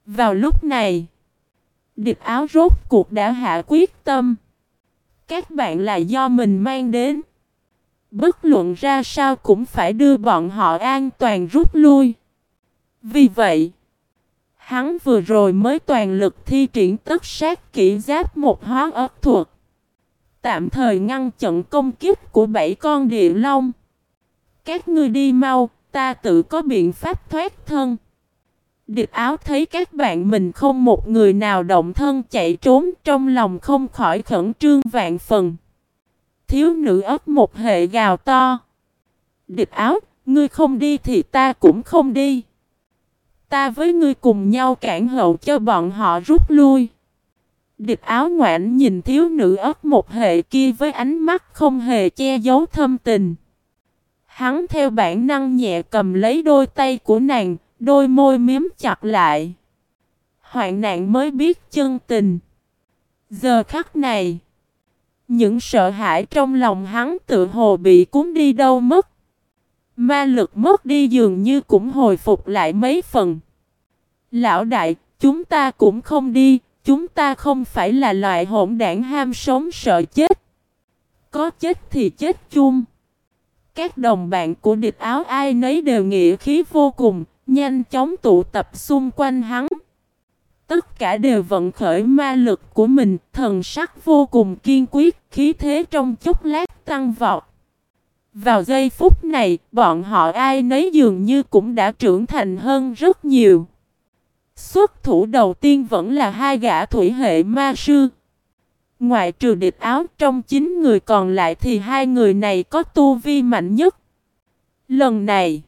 Vào lúc này, địch áo rốt cuộc đã hạ quyết tâm. Các bạn là do mình mang đến. Bất luận ra sao cũng phải đưa bọn họ an toàn rút lui. Vì vậy, hắn vừa rồi mới toàn lực thi triển tất sát kỹ giáp một hóa ớt thuật. Tạm thời ngăn chặn công kích của bảy con địa long. Các ngươi đi mau, ta tự có biện pháp thoát thân. Địch áo thấy các bạn mình không một người nào động thân chạy trốn trong lòng không khỏi khẩn trương vạn phần. Thiếu nữ ấp một hệ gào to. Địch áo, ngươi không đi thì ta cũng không đi. Ta với ngươi cùng nhau cản hậu cho bọn họ rút lui. Địch áo ngoãn nhìn thiếu nữ ấp một hệ kia với ánh mắt không hề che giấu thâm tình. Hắn theo bản năng nhẹ cầm lấy đôi tay của nàng, đôi môi miếm chặt lại. Hoạn nạn mới biết chân tình. Giờ khắc này, những sợ hãi trong lòng hắn tự hồ bị cuốn đi đâu mất. Ma lực mất đi dường như cũng hồi phục lại mấy phần. Lão đại, chúng ta cũng không đi, chúng ta không phải là loại hỗn đảng ham sống sợ chết. Có chết thì chết chung. Các đồng bạn của địch áo ai nấy đều nghĩa khí vô cùng, nhanh chóng tụ tập xung quanh hắn. Tất cả đều vận khởi ma lực của mình, thần sắc vô cùng kiên quyết, khí thế trong chốc lát tăng vọt. Vào giây phút này, bọn họ ai nấy dường như cũng đã trưởng thành hơn rất nhiều. Xuất thủ đầu tiên vẫn là hai gã thủy hệ ma sư. Ngoại trừ địch áo trong chín người còn lại thì hai người này có tu vi mạnh nhất. Lần này,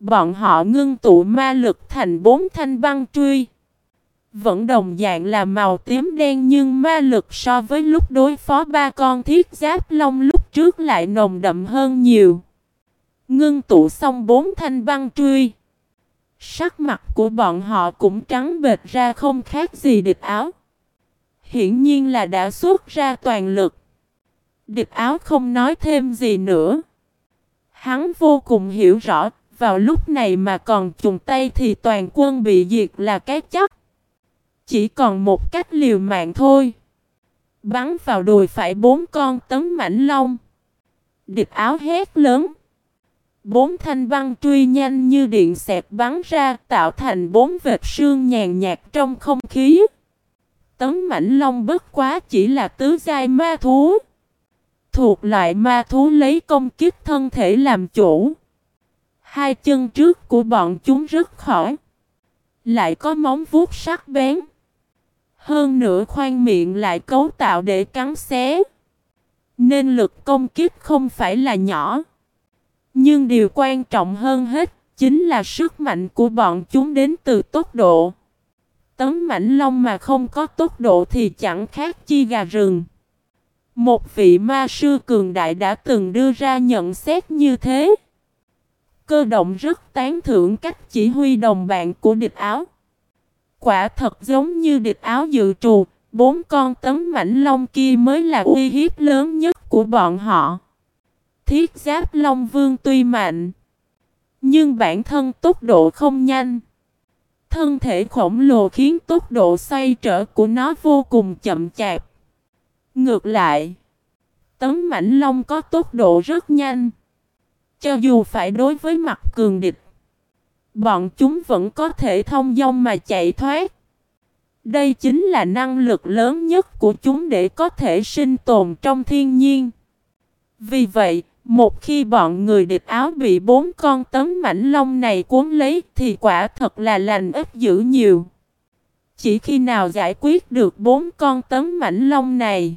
bọn họ ngưng tụ ma lực thành bốn thanh băng truy. Vẫn đồng dạng là màu tím đen nhưng ma lực so với lúc đối phó ba con thiết giáp long lúc trước lại nồng đậm hơn nhiều. Ngưng tụ xong bốn thanh băng truy. Sắc mặt của bọn họ cũng trắng bệt ra không khác gì địch áo. Hiển nhiên là đã xuất ra toàn lực. Địch áo không nói thêm gì nữa. Hắn vô cùng hiểu rõ, vào lúc này mà còn trùng tay thì toàn quân bị diệt là cái chắc. Chỉ còn một cách liều mạng thôi. Bắn vào đùi phải bốn con tấn mảnh long. Địch áo hét lớn. Bốn thanh băng truy nhanh như điện xẹt bắn ra tạo thành bốn vệt sương nhàn nhạt trong không khí. Tấn mảnh long bất quá chỉ là tứ giai ma thú. Thuộc loại ma thú lấy công kiếp thân thể làm chủ. Hai chân trước của bọn chúng rất khỏi. Lại có móng vuốt sắc bén. Hơn nữa khoan miệng lại cấu tạo để cắn xé. Nên lực công kiếp không phải là nhỏ. Nhưng điều quan trọng hơn hết chính là sức mạnh của bọn chúng đến từ tốc độ. Tấm mảnh long mà không có tốc độ thì chẳng khác chi gà rừng. Một vị ma sư cường đại đã từng đưa ra nhận xét như thế. Cơ động rất tán thưởng cách chỉ huy đồng bạn của địch áo. Quả thật giống như địch áo dự trù, bốn con tấm mảnh long kia mới là uy hiếp lớn nhất của bọn họ. Thiết giáp long vương tuy mạnh, nhưng bản thân tốc độ không nhanh. Thân thể khổng lồ khiến tốc độ xoay trở của nó vô cùng chậm chạp. Ngược lại, tấm mảnh long có tốc độ rất nhanh. Cho dù phải đối với mặt cường địch, bọn chúng vẫn có thể thông dong mà chạy thoát. Đây chính là năng lực lớn nhất của chúng để có thể sinh tồn trong thiên nhiên. Vì vậy, một khi bọn người địch áo bị bốn con tấm mảnh lông này cuốn lấy thì quả thật là lành ít dữ nhiều. Chỉ khi nào giải quyết được bốn con tấm mảnh lông này,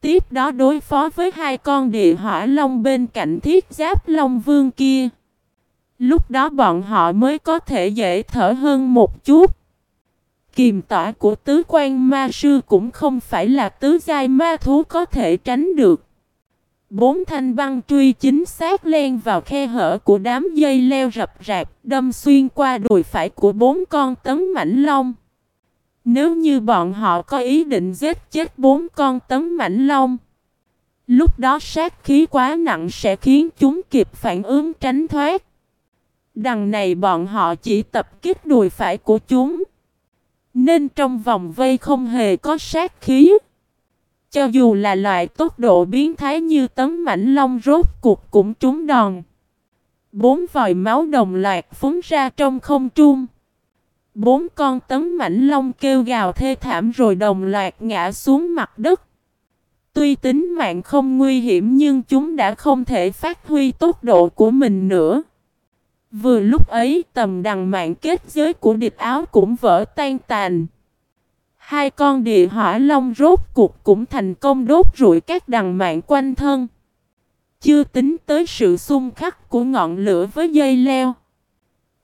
tiếp đó đối phó với hai con địa hỏa long bên cạnh thiết giáp long vương kia. Lúc đó bọn họ mới có thể dễ thở hơn một chút. Kiềm tỏa của tứ quan ma sư cũng không phải là tứ giai ma thú có thể tránh được. Bốn thanh băng truy chính xác len vào khe hở của đám dây leo rập rạp, đâm xuyên qua đùi phải của bốn con tấn mảnh long. Nếu như bọn họ có ý định giết chết bốn con tấn mảnh long, lúc đó sát khí quá nặng sẽ khiến chúng kịp phản ứng tránh thoát. Đằng này bọn họ chỉ tập kích đùi phải của chúng. Nên trong vòng vây không hề có sát khí. Cho dù là loại tốc độ biến thái như tấm mảnh long rốt cuộc cũng trúng đòn. Bốn vòi máu đồng loạt phúng ra trong không trung. Bốn con tấm mảnh long kêu gào thê thảm rồi đồng loạt ngã xuống mặt đất. Tuy tính mạng không nguy hiểm nhưng chúng đã không thể phát huy tốc độ của mình nữa. Vừa lúc ấy tầm đằng mạng kết giới của địch áo cũng vỡ tan tàn. Hai con địa hỏa long rốt cuộc cũng thành công đốt rụi các đằng mạng quanh thân. Chưa tính tới sự xung khắc của ngọn lửa với dây leo.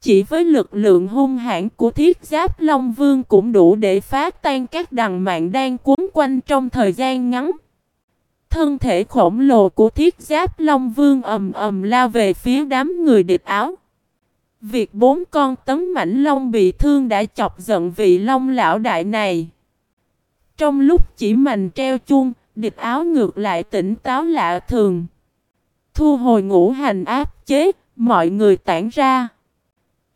Chỉ với lực lượng hung hãn của thiết giáp Long Vương cũng đủ để phá tan các đằng mạng đang cuốn quanh trong thời gian ngắn. Thân thể khổng lồ của thiết giáp Long Vương ầm ầm lao về phía đám người địch áo. Việc bốn con tấn mảnh long bị thương đã chọc giận vị long lão đại này. Trong lúc chỉ mành treo chuông, địch áo ngược lại tỉnh táo lạ thường. Thu hồi ngũ hành áp chế, mọi người tản ra.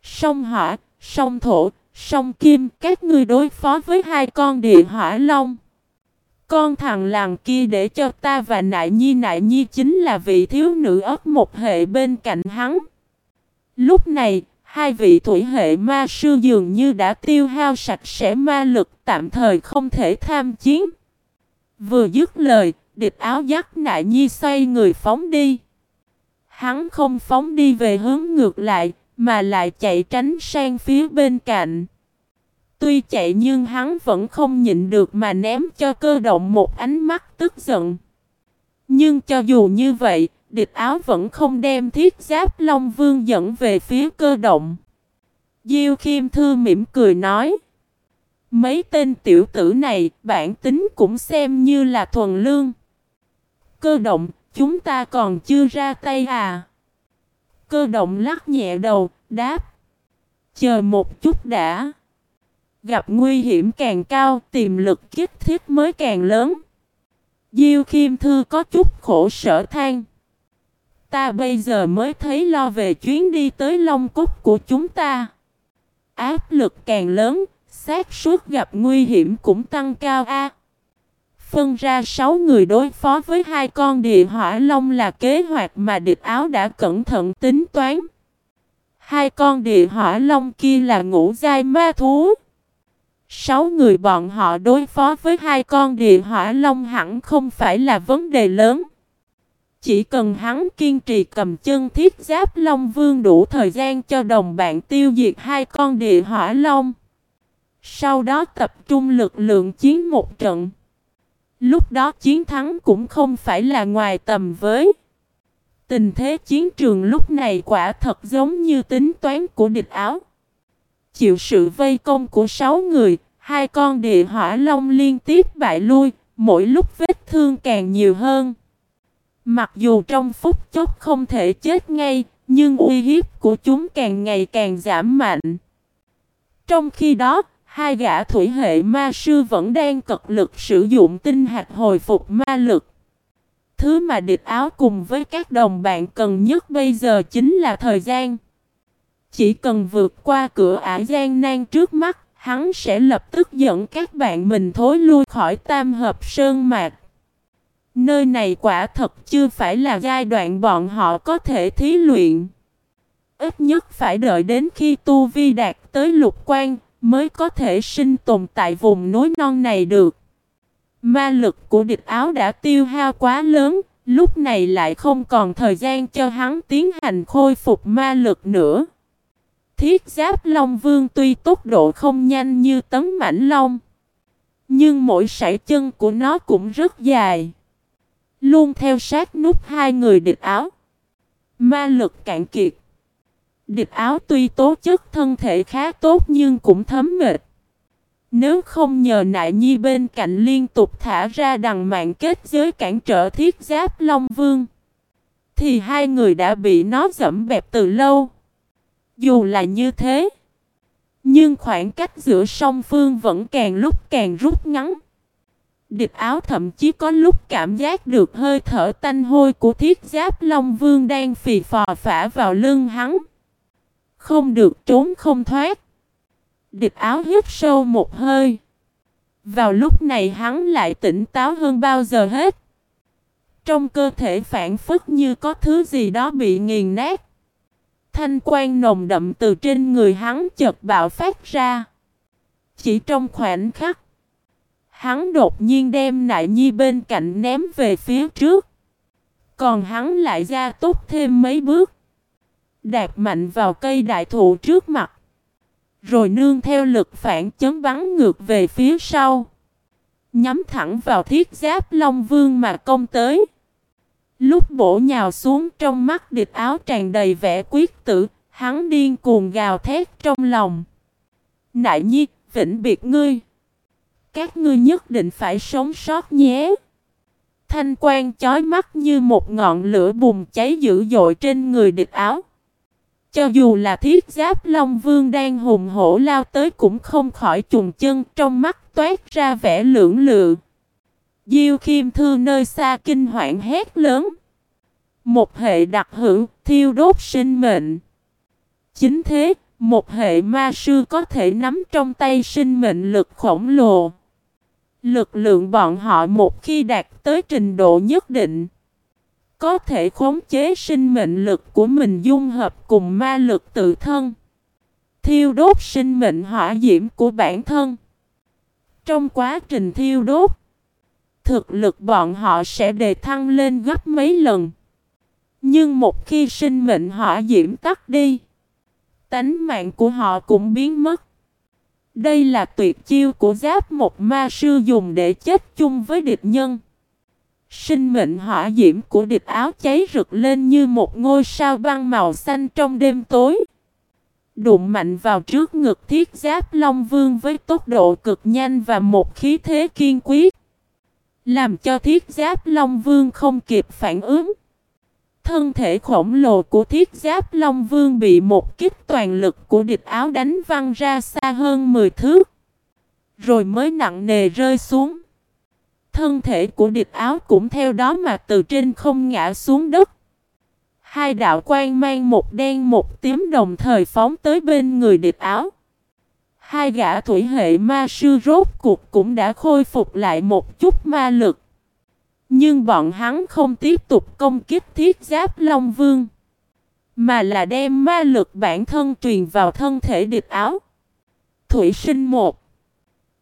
Sông hỏa, sông thổ, sông kim, các ngươi đối phó với hai con địa hỏa long. Con thằng làng kia để cho ta và nại nhi nại nhi chính là vị thiếu nữ ấp một hệ bên cạnh hắn. Lúc này, hai vị thủy hệ ma sư dường như đã tiêu hao sạch sẽ ma lực tạm thời không thể tham chiến. Vừa dứt lời, địch áo dắt nại nhi xoay người phóng đi. Hắn không phóng đi về hướng ngược lại, mà lại chạy tránh sang phía bên cạnh. Tuy chạy nhưng hắn vẫn không nhịn được mà ném cho cơ động một ánh mắt tức giận. Nhưng cho dù như vậy, địch áo vẫn không đem thiết giáp Long Vương dẫn về phía cơ động. Diêu Khiêm Thư mỉm cười nói. Mấy tên tiểu tử này, bản tính cũng xem như là thuần lương. Cơ động, chúng ta còn chưa ra tay à? Cơ động lắc nhẹ đầu, đáp. Chờ một chút đã. Gặp nguy hiểm càng cao, tiềm lực kích thiết mới càng lớn. Diêu Khiêm Thư có chút khổ sở than. Ta bây giờ mới thấy lo về chuyến đi tới Long Cúc của chúng ta. Áp lực càng lớn, xác suất gặp nguy hiểm cũng tăng cao a. Phân ra 6 người đối phó với hai con địa hỏa long là kế hoạch mà địch áo đã cẩn thận tính toán. Hai con địa hỏa long kia là ngũ giai ma thú. Sáu người bọn họ đối phó với hai con địa hỏa long hẳn không phải là vấn đề lớn. Chỉ cần hắn kiên trì cầm chân thiết giáp long vương đủ thời gian cho đồng bạn tiêu diệt hai con địa hỏa long. Sau đó tập trung lực lượng chiến một trận. Lúc đó chiến thắng cũng không phải là ngoài tầm với. Tình thế chiến trường lúc này quả thật giống như tính toán của địch áo. Chịu sự vây công của sáu người, hai con địa hỏa long liên tiếp bại lui, mỗi lúc vết thương càng nhiều hơn. Mặc dù trong phút chốc không thể chết ngay, nhưng uy hiếp của chúng càng ngày càng giảm mạnh. Trong khi đó, hai gã thủy hệ ma sư vẫn đang cật lực sử dụng tinh hạt hồi phục ma lực. Thứ mà địch áo cùng với các đồng bạn cần nhất bây giờ chính là thời gian. Chỉ cần vượt qua cửa ả gian nan trước mắt, hắn sẽ lập tức dẫn các bạn mình thối lui khỏi tam hợp sơn mạc. Nơi này quả thật chưa phải là giai đoạn bọn họ có thể thí luyện. Ít nhất phải đợi đến khi Tu Vi đạt tới lục quan, mới có thể sinh tồn tại vùng núi non này được. Ma lực của địch áo đã tiêu hao quá lớn, lúc này lại không còn thời gian cho hắn tiến hành khôi phục ma lực nữa. Thiết giáp Long Vương tuy tốc độ không nhanh như tấm mảnh long, nhưng mỗi sải chân của nó cũng rất dài. Luôn theo sát nút hai người địch áo. Ma lực cạn kiệt. Địch áo tuy tố chất thân thể khá tốt nhưng cũng thấm mệt. Nếu không nhờ nại nhi bên cạnh liên tục thả ra đằng mạng kết giới cản trở thiết giáp Long Vương, thì hai người đã bị nó dẫm bẹp từ lâu. Dù là như thế, nhưng khoảng cách giữa song phương vẫn càng lúc càng rút ngắn. Địch áo thậm chí có lúc cảm giác được hơi thở tanh hôi của thiết giáp Long Vương đang phì phò phả vào lưng hắn. Không được, trốn không thoát. Địch áo hít sâu một hơi. Vào lúc này hắn lại tỉnh táo hơn bao giờ hết. Trong cơ thể phản phức như có thứ gì đó bị nghiền nát. Thanh quan nồng đậm từ trên người hắn chợt bạo phát ra. Chỉ trong khoảnh khắc. Hắn đột nhiên đem nại nhi bên cạnh ném về phía trước. Còn hắn lại ra tốt thêm mấy bước. Đạp mạnh vào cây đại thụ trước mặt. Rồi nương theo lực phản chấn bắn ngược về phía sau. Nhắm thẳng vào thiết giáp Long Vương mà công tới. Lúc bổ nhào xuống trong mắt địch áo tràn đầy vẻ quyết tử, hắn điên cuồng gào thét trong lòng. Nại nhi, vĩnh biệt ngươi. Các ngươi nhất định phải sống sót nhé. Thanh quan chói mắt như một ngọn lửa bùng cháy dữ dội trên người địch áo. Cho dù là thiết giáp Long Vương đang hùng hổ lao tới cũng không khỏi trùng chân trong mắt toát ra vẻ lưỡng lự. Diêu Khiêm Thư nơi xa kinh hoảng hét lớn. Một hệ đặc hữu, thiêu đốt sinh mệnh. Chính thế, một hệ ma sư có thể nắm trong tay sinh mệnh lực khổng lồ. Lực lượng bọn họ một khi đạt tới trình độ nhất định, có thể khống chế sinh mệnh lực của mình dung hợp cùng ma lực tự thân. Thiêu đốt sinh mệnh hỏa diễm của bản thân. Trong quá trình thiêu đốt, thực lực bọn họ sẽ đề thăng lên gấp mấy lần. Nhưng một khi sinh mệnh hỏa diễm tắt đi, tánh mạng của họ cũng biến mất. Đây là tuyệt chiêu của giáp một ma sư dùng để chết chung với địch nhân. Sinh mệnh hỏa diễm của địch áo cháy rực lên như một ngôi sao băng màu xanh trong đêm tối. Đụng mạnh vào trước ngực thiết giáp Long Vương với tốc độ cực nhanh và một khí thế kiên quyết. Làm cho thiết giáp Long Vương không kịp phản ứng. Thân thể khổng lồ của thiết giáp Long Vương bị một kích toàn lực của địch áo đánh văng ra xa hơn 10 thước. Rồi mới nặng nề rơi xuống. Thân thể của địch áo cũng theo đó mà từ trên không ngã xuống đất. Hai đạo quan mang một đen một tím đồng thời phóng tới bên người địch áo. Hai gã thủy hệ ma sư rốt cuộc cũng đã khôi phục lại một chút ma lực. Nhưng bọn hắn không tiếp tục công kích thiết giáp Long Vương. Mà là đem ma lực bản thân truyền vào thân thể địch áo. Thủy sinh một.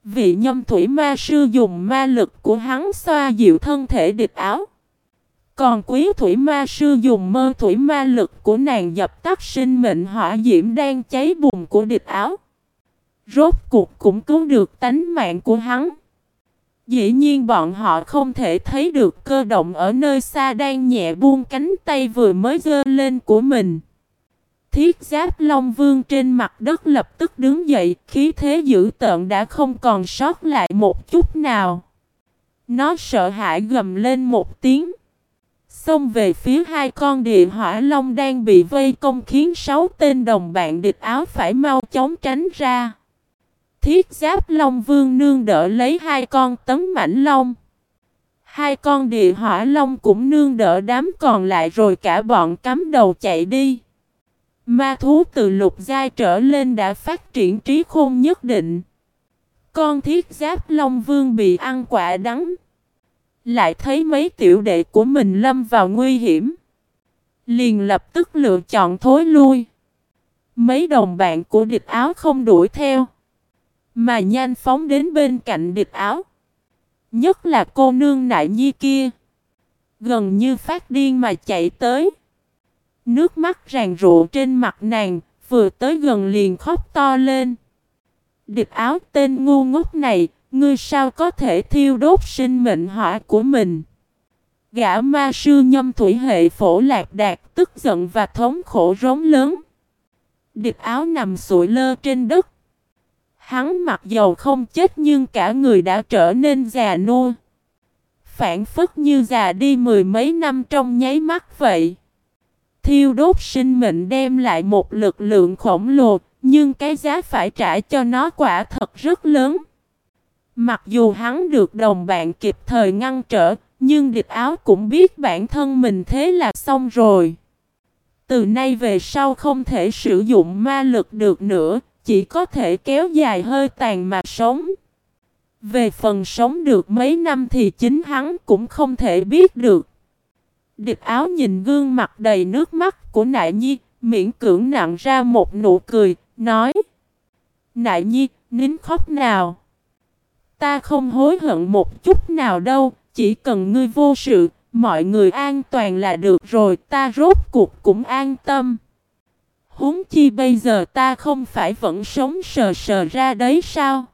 Vị nhâm thủy ma sư dùng ma lực của hắn xoa dịu thân thể địch áo. Còn quý thủy ma sư dùng mơ thủy ma lực của nàng dập tắt sinh mệnh hỏa diễm đang cháy bùng của địch áo. Rốt cuộc cũng cứu được tánh mạng của hắn. Dĩ nhiên bọn họ không thể thấy được cơ động ở nơi xa đang nhẹ buông cánh tay vừa mới giơ lên của mình. Thiết giáp Long Vương trên mặt đất lập tức đứng dậy, khí thế dữ tợn đã không còn sót lại một chút nào. Nó sợ hãi gầm lên một tiếng. Xông về phía hai con địa hỏa long đang bị vây công khiến sáu tên đồng bạn địch áo phải mau chóng tránh ra. Thiết giáp long vương nương đỡ lấy hai con tấm mảnh long. Hai con địa hỏa long cũng nương đỡ đám còn lại rồi cả bọn cắm đầu chạy đi. Ma thú từ lục giai trở lên đã phát triển trí khôn nhất định. Con thiết giáp long vương bị ăn quả đắng. Lại thấy mấy tiểu đệ của mình lâm vào nguy hiểm. Liền lập tức lựa chọn thối lui. Mấy đồng bạn của địch áo không đuổi theo. Mà nhanh phóng đến bên cạnh địch áo. Nhất là cô nương nại nhi kia. Gần như phát điên mà chạy tới. Nước mắt ràng rụa trên mặt nàng, vừa tới gần liền khóc to lên. Địch áo tên ngu ngốc này, ngươi sao có thể thiêu đốt sinh mệnh hỏa của mình? Gã ma sư nhâm thủy hệ phổ lạc đạt tức giận và thống khổ rống lớn. Địch áo nằm sụi lơ trên đất. Hắn mặc dầu không chết nhưng cả người đã trở nên già nua. Phản phất như già đi mười mấy năm trong nháy mắt vậy. Thiêu đốt sinh mệnh đem lại một lực lượng khổng lồ, nhưng cái giá phải trả cho nó quả thật rất lớn. Mặc dù hắn được đồng bạn kịp thời ngăn trở, nhưng địch áo cũng biết bản thân mình thế là xong rồi. Từ nay về sau không thể sử dụng ma lực được nữa, chỉ có thể kéo dài hơi tàn mà sống. Về phần sống được mấy năm thì chính hắn cũng không thể biết được. Điệp áo nhìn gương mặt đầy nước mắt của nại nhi, miễn cưỡng nặng ra một nụ cười, nói Nại nhi, nín khóc nào. Ta không hối hận một chút nào đâu, chỉ cần ngươi vô sự, mọi người an toàn là được rồi, ta rốt cuộc cũng an tâm. Huống chi bây giờ ta không phải vẫn sống sờ sờ ra đấy sao?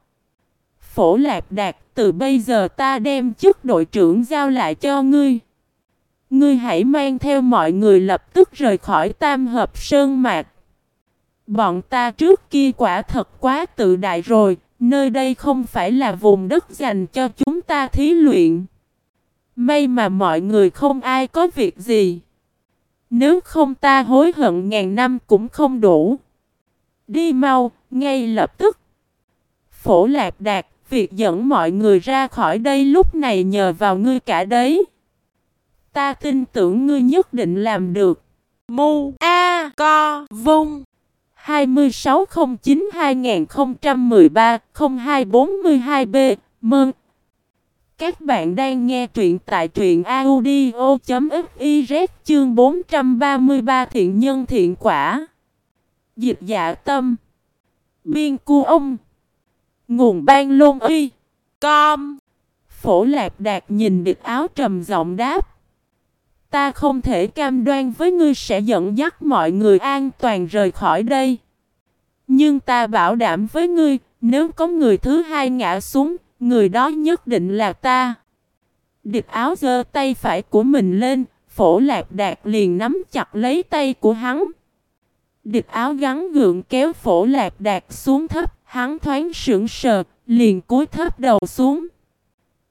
Phổ lạc đạt, từ bây giờ ta đem chức đội trưởng giao lại cho ngươi. Ngươi hãy mang theo mọi người lập tức rời khỏi tam hợp sơn mạc. Bọn ta trước kia quả thật quá tự đại rồi, nơi đây không phải là vùng đất dành cho chúng ta thí luyện. May mà mọi người không ai có việc gì. Nếu không ta hối hận ngàn năm cũng không đủ. Đi mau, ngay lập tức. Phổ lạc đạt, việc dẫn mọi người ra khỏi đây lúc này nhờ vào ngươi cả đấy. Ta tin tưởng ngươi nhất định làm được. Mu A Co Vung 2609-2013-0242B Mơn các bạn đang nghe truyện tại truyện audio.fiz chương 433 thiện nhân thiện quả. Dịch dạ tâm. Biên cu ông. Nguồn ban lôn uy. Com. Phổ lạc đạt nhìn địch áo trầm giọng đáp. Ta không thể cam đoan với ngươi sẽ dẫn dắt mọi người an toàn rời khỏi đây. Nhưng ta bảo đảm với ngươi, nếu có người thứ hai ngã xuống, người đó nhất định là ta. Địch áo giơ tay phải của mình lên, phổ lạc đạt liền nắm chặt lấy tay của hắn. Địch áo gắn gượng kéo phổ lạc đạt xuống thấp, hắn thoáng sững sờ, liền cúi thấp đầu xuống.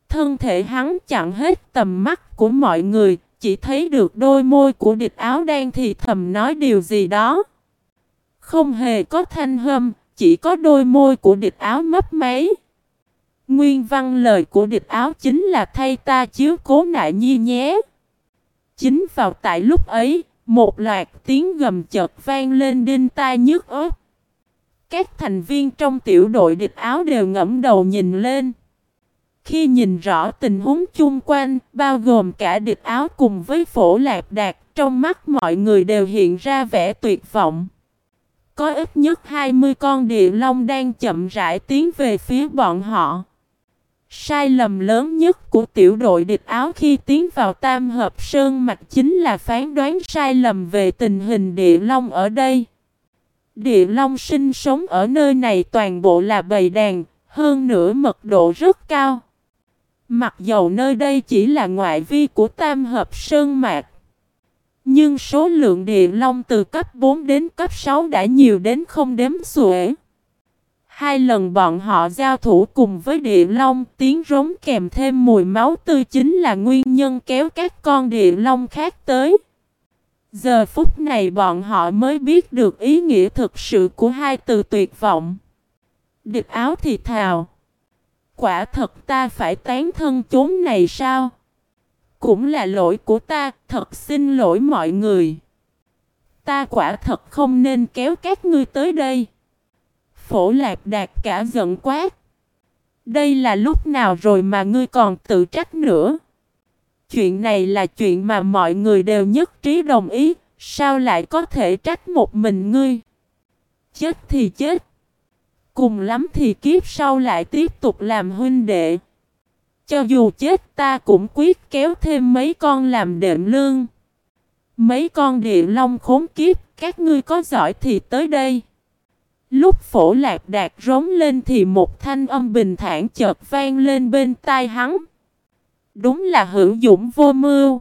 Thân thể hắn chặn hết tầm mắt của mọi người, chỉ thấy được đôi môi của địch áo đang thì thầm nói điều gì đó. Không hề có thanh hâm, chỉ có đôi môi của địch áo mấp máy. Nguyên văn lời của địch áo chính là thay ta chiếu cố nại nhi nhé. Chính vào tại lúc ấy, một loạt tiếng gầm chợt vang lên đinh tai nhức ớt. Các thành viên trong tiểu đội địch áo đều ngẫm đầu nhìn lên. Khi nhìn rõ tình huống chung quanh, bao gồm cả địch áo cùng với phổ lạc đạt, trong mắt mọi người đều hiện ra vẻ tuyệt vọng. Có ít nhất 20 con địa long đang chậm rãi tiến về phía bọn họ. Sai lầm lớn nhất của tiểu đội địch áo khi tiến vào tam hợp sơn mạch chính là phán đoán sai lầm về tình hình địa long ở đây. Địa long sinh sống ở nơi này toàn bộ là bầy đàn, hơn nữa mật độ rất cao. Mặc dầu nơi đây chỉ là ngoại vi của tam hợp sơn mạch, Nhưng số lượng địa long từ cấp 4 đến cấp 6 đã nhiều đến không đếm xuể. Hai lần bọn họ giao thủ cùng với địa long, tiếng rống kèm thêm mùi máu tươi chính là nguyên nhân kéo các con địa long khác tới. Giờ phút này bọn họ mới biết được ý nghĩa thực sự của hai từ tuyệt vọng. Địch áo thì thào. Quả thật ta phải tán thân chốn này sao? Cũng là lỗi của ta, thật xin lỗi mọi người. Ta quả thật không nên kéo các ngươi tới đây. Phổ lạc đạt cả giận quát. Đây là lúc nào rồi mà ngươi còn tự trách nữa? Chuyện này là chuyện mà mọi người đều nhất trí đồng ý, sao lại có thể trách một mình ngươi? Chết thì chết. Cùng lắm thì kiếp sau lại tiếp tục làm huynh đệ. Cho dù chết ta cũng quyết kéo thêm mấy con làm đệm lương. Mấy con địa long khốn kiếp, các ngươi có giỏi thì tới đây. Lúc phổ lạc đạt rống lên thì một thanh âm bình thản chợt vang lên bên tai hắn. Đúng là hữu dũng vô mưu.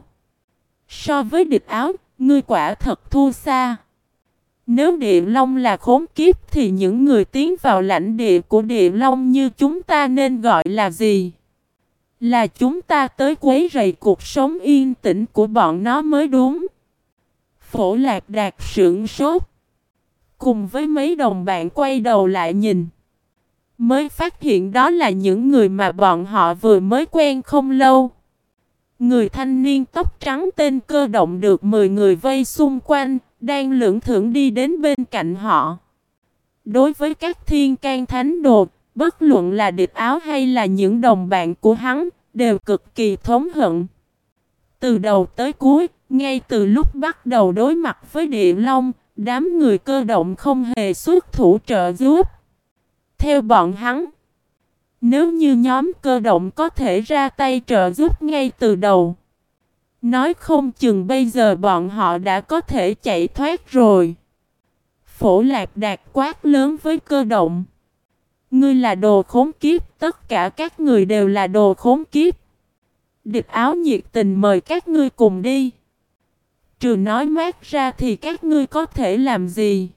So với địch áo, ngươi quả thật thua xa. Nếu địa long là khốn kiếp thì những người tiến vào lãnh địa của địa long như chúng ta nên gọi là gì? Là chúng ta tới quấy rầy cuộc sống yên tĩnh của bọn nó mới đúng. Phổ lạc đạt sưởng sốt. Cùng với mấy đồng bạn quay đầu lại nhìn. Mới phát hiện đó là những người mà bọn họ vừa mới quen không lâu. Người thanh niên tóc trắng tên cơ động được 10 người vây xung quanh, đang lưỡng thưởng đi đến bên cạnh họ. Đối với các thiên can thánh đồ, bất luận là địch áo hay là những đồng bạn của hắn, đều cực kỳ thống hận. Từ đầu tới cuối, ngay từ lúc bắt đầu đối mặt với địa long, đám người cơ động không hề xuất thủ trợ giúp. Theo bọn hắn, nếu như nhóm cơ động có thể ra tay trợ giúp ngay từ đầu, nói không chừng bây giờ bọn họ đã có thể chạy thoát rồi. Phổ lạc đạt quát lớn với cơ động. Ngươi là đồ khốn kiếp, tất cả các người đều là đồ khốn kiếp. Địch áo nhiệt tình mời các ngươi cùng đi. Trừ nói mát ra thì các ngươi có thể làm gì?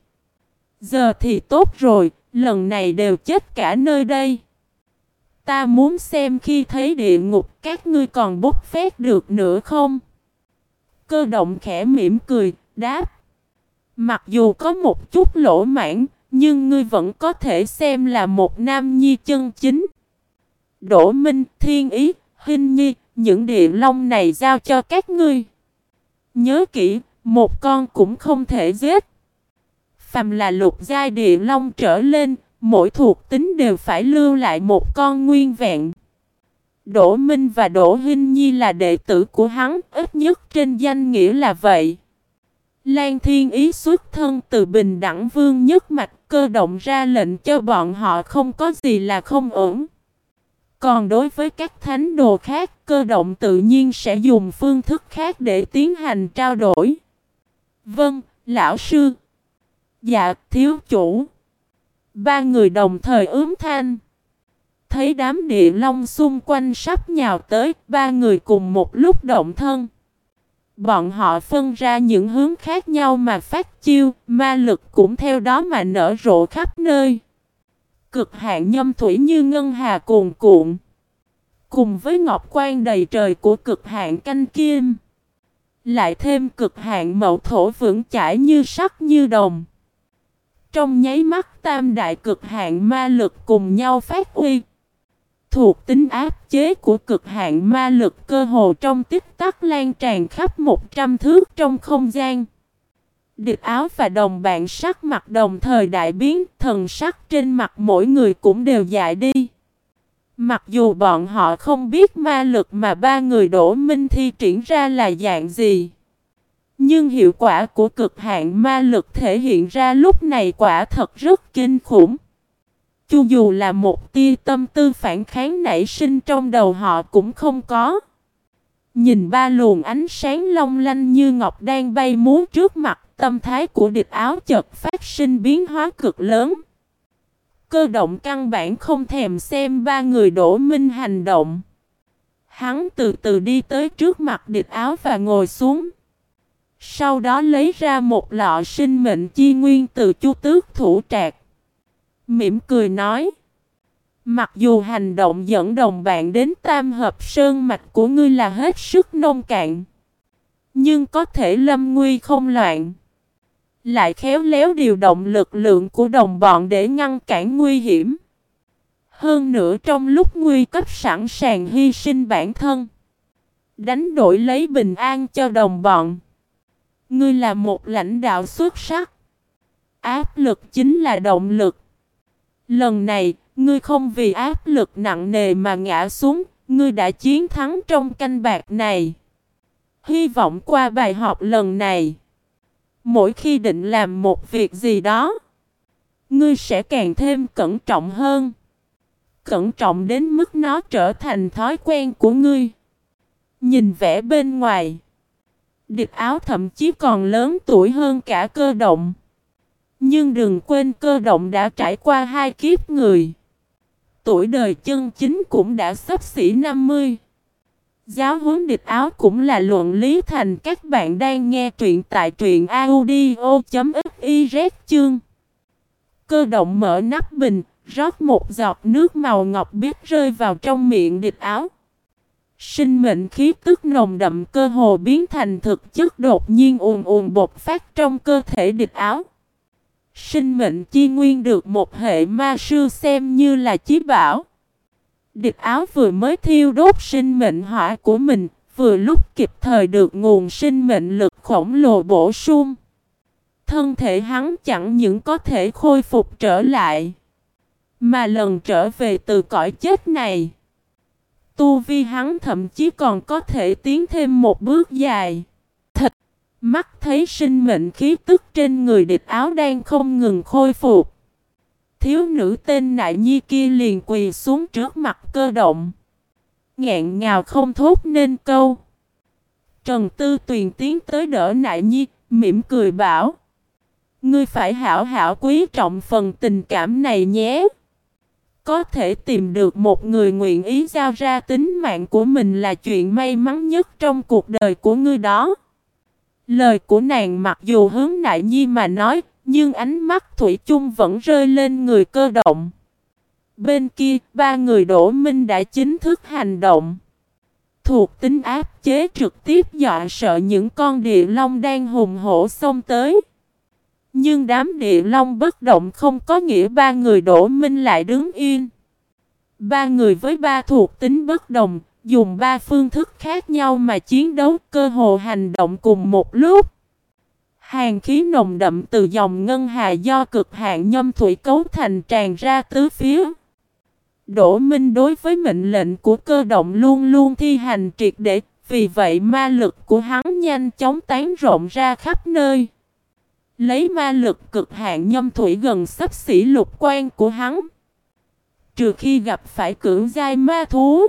Giờ thì tốt rồi, lần này đều chết cả nơi đây. Ta muốn xem khi thấy địa ngục các ngươi còn bốc phét được nữa không? Cơ động khẽ mỉm cười, đáp. Mặc dù có một chút lỗ mãn, nhưng ngươi vẫn có thể xem là một nam nhi chân chính. Đỗ Minh, Thiên Ý, Hinh Nhi, những địa long này giao cho các ngươi. Nhớ kỹ, một con cũng không thể giết. Phàm là lục giai địa long trở lên, mỗi thuộc tính đều phải lưu lại một con nguyên vẹn. Đỗ Minh và Đỗ Hinh Nhi là đệ tử của hắn, ít nhất trên danh nghĩa là vậy. Lan Thiên Ý xuất thân từ bình đẳng vương nhất mạch cơ động ra lệnh cho bọn họ không có gì là không ổn. Còn đối với các thánh đồ khác, cơ động tự nhiên sẽ dùng phương thức khác để tiến hành trao đổi. Vâng, lão sư. Dạ, thiếu chủ. Ba người đồng thời ướm thanh. Thấy đám địa long xung quanh sắp nhào tới, ba người cùng một lúc động thân. Bọn họ phân ra những hướng khác nhau mà phát chiêu, ma lực cũng theo đó mà nở rộ khắp nơi. Cực hạn nhâm thủy như ngân hà cuồn cuộn. Cùng với ngọc quan đầy trời của cực hạn canh kim. Lại thêm cực hạn mậu thổ vững chãi như sắt như đồng. Trong nháy mắt, tam đại cực hạn ma lực cùng nhau phát huy. Thuộc tính áp chế của cực hạn ma lực cơ hồ trong tích tắc lan tràn khắp 100 thước trong không gian. Địch áo và đồng bạn sắc mặt đồng thời đại biến, thần sắc trên mặt mỗi người cũng đều dại đi. Mặc dù bọn họ không biết ma lực mà ba người đổ minh thi triển ra là dạng gì. Nhưng hiệu quả của cực hạn ma lực thể hiện ra lúc này quả thật rất kinh khủng. Chu dù là một tia tâm tư phản kháng nảy sinh trong đầu họ cũng không có. Nhìn ba luồng ánh sáng long lanh như ngọc đang bay múa trước mặt, tâm thái của địch áo chợt phát sinh biến hóa cực lớn. Cơ động căn bản không thèm xem ba người đổ minh hành động. Hắn từ từ đi tới trước mặt địch áo và ngồi xuống. Sau đó lấy ra một lọ sinh mệnh chi nguyên từ chu tước thủ trạc. Mỉm cười nói. Mặc dù hành động dẫn đồng bạn đến tam hợp sơn mạch của ngươi là hết sức nông cạn. Nhưng có thể lâm nguy không loạn. Lại khéo léo điều động lực lượng của đồng bọn để ngăn cản nguy hiểm. Hơn nữa trong lúc nguy cấp sẵn sàng hy sinh bản thân. Đánh đổi lấy bình an cho đồng bọn. Ngươi là một lãnh đạo xuất sắc. Áp lực chính là động lực. Lần này, ngươi không vì áp lực nặng nề mà ngã xuống, ngươi đã chiến thắng trong canh bạc này. Hy vọng qua bài học lần này, mỗi khi định làm một việc gì đó, ngươi sẽ càng thêm cẩn trọng hơn. Cẩn trọng đến mức nó trở thành thói quen của ngươi. Nhìn vẻ bên ngoài. Địch áo thậm chí còn lớn tuổi hơn cả cơ động. Nhưng đừng quên cơ động đã trải qua hai kiếp người. Tuổi đời chân chính cũng đã sắp xỉ 50. Giáo huấn địch áo cũng là luận lý thành các bạn đang nghe truyện tại truyện audio.fiz chương. Cơ động mở nắp bình, rót một giọt nước màu ngọc biết rơi vào trong miệng địch áo. Sinh mệnh khí tức nồng đậm cơ hồ biến thành thực chất đột nhiên ùn ùn bột phát trong cơ thể địch áo. Sinh mệnh chi nguyên được một hệ ma sư xem như là chí bảo. Địch áo vừa mới thiêu đốt sinh mệnh hỏa của mình, vừa lúc kịp thời được nguồn sinh mệnh lực khổng lồ bổ sung. Thân thể hắn chẳng những có thể khôi phục trở lại, mà lần trở về từ cõi chết này. Tu vi hắn thậm chí còn có thể tiến thêm một bước dài. Thật, mắt thấy sinh mệnh khí tức trên người địch áo đang không ngừng khôi phục. Thiếu nữ tên Nại Nhi kia liền quỳ xuống trước mặt cơ động. Ngạn ngào không thốt nên câu. Trần Tư Tuyền tiến tới đỡ Nại Nhi, mỉm cười bảo. Ngươi phải hảo hảo quý trọng phần tình cảm này nhé. Có thể tìm được một người nguyện ý giao ra tính mạng của mình là chuyện may mắn nhất trong cuộc đời của ngươi đó. Lời của nàng mặc dù hướng nại nhi mà nói, nhưng ánh mắt Thủy chung vẫn rơi lên người cơ động. Bên kia, ba người đổ minh đã chính thức hành động. Thuộc tính áp chế trực tiếp dọa sợ những con địa long đang hùng hổ xông tới. Nhưng đám địa long bất động không có nghĩa ba người đổ minh lại đứng yên. Ba người với ba thuộc tính bất đồng, dùng ba phương thức khác nhau mà chiến đấu cơ hồ hành động cùng một lúc. Hàng khí nồng đậm từ dòng ngân hà do cực hạn nhâm thủy cấu thành tràn ra tứ phía. Đỗ Minh đối với mệnh lệnh của cơ động luôn luôn thi hành triệt để, vì vậy ma lực của hắn nhanh chóng tán rộng ra khắp nơi. Lấy ma lực cực hạn nhâm thủy gần sắp xỉ lục quan của hắn. Trừ khi gặp phải cưỡng giai ma thú.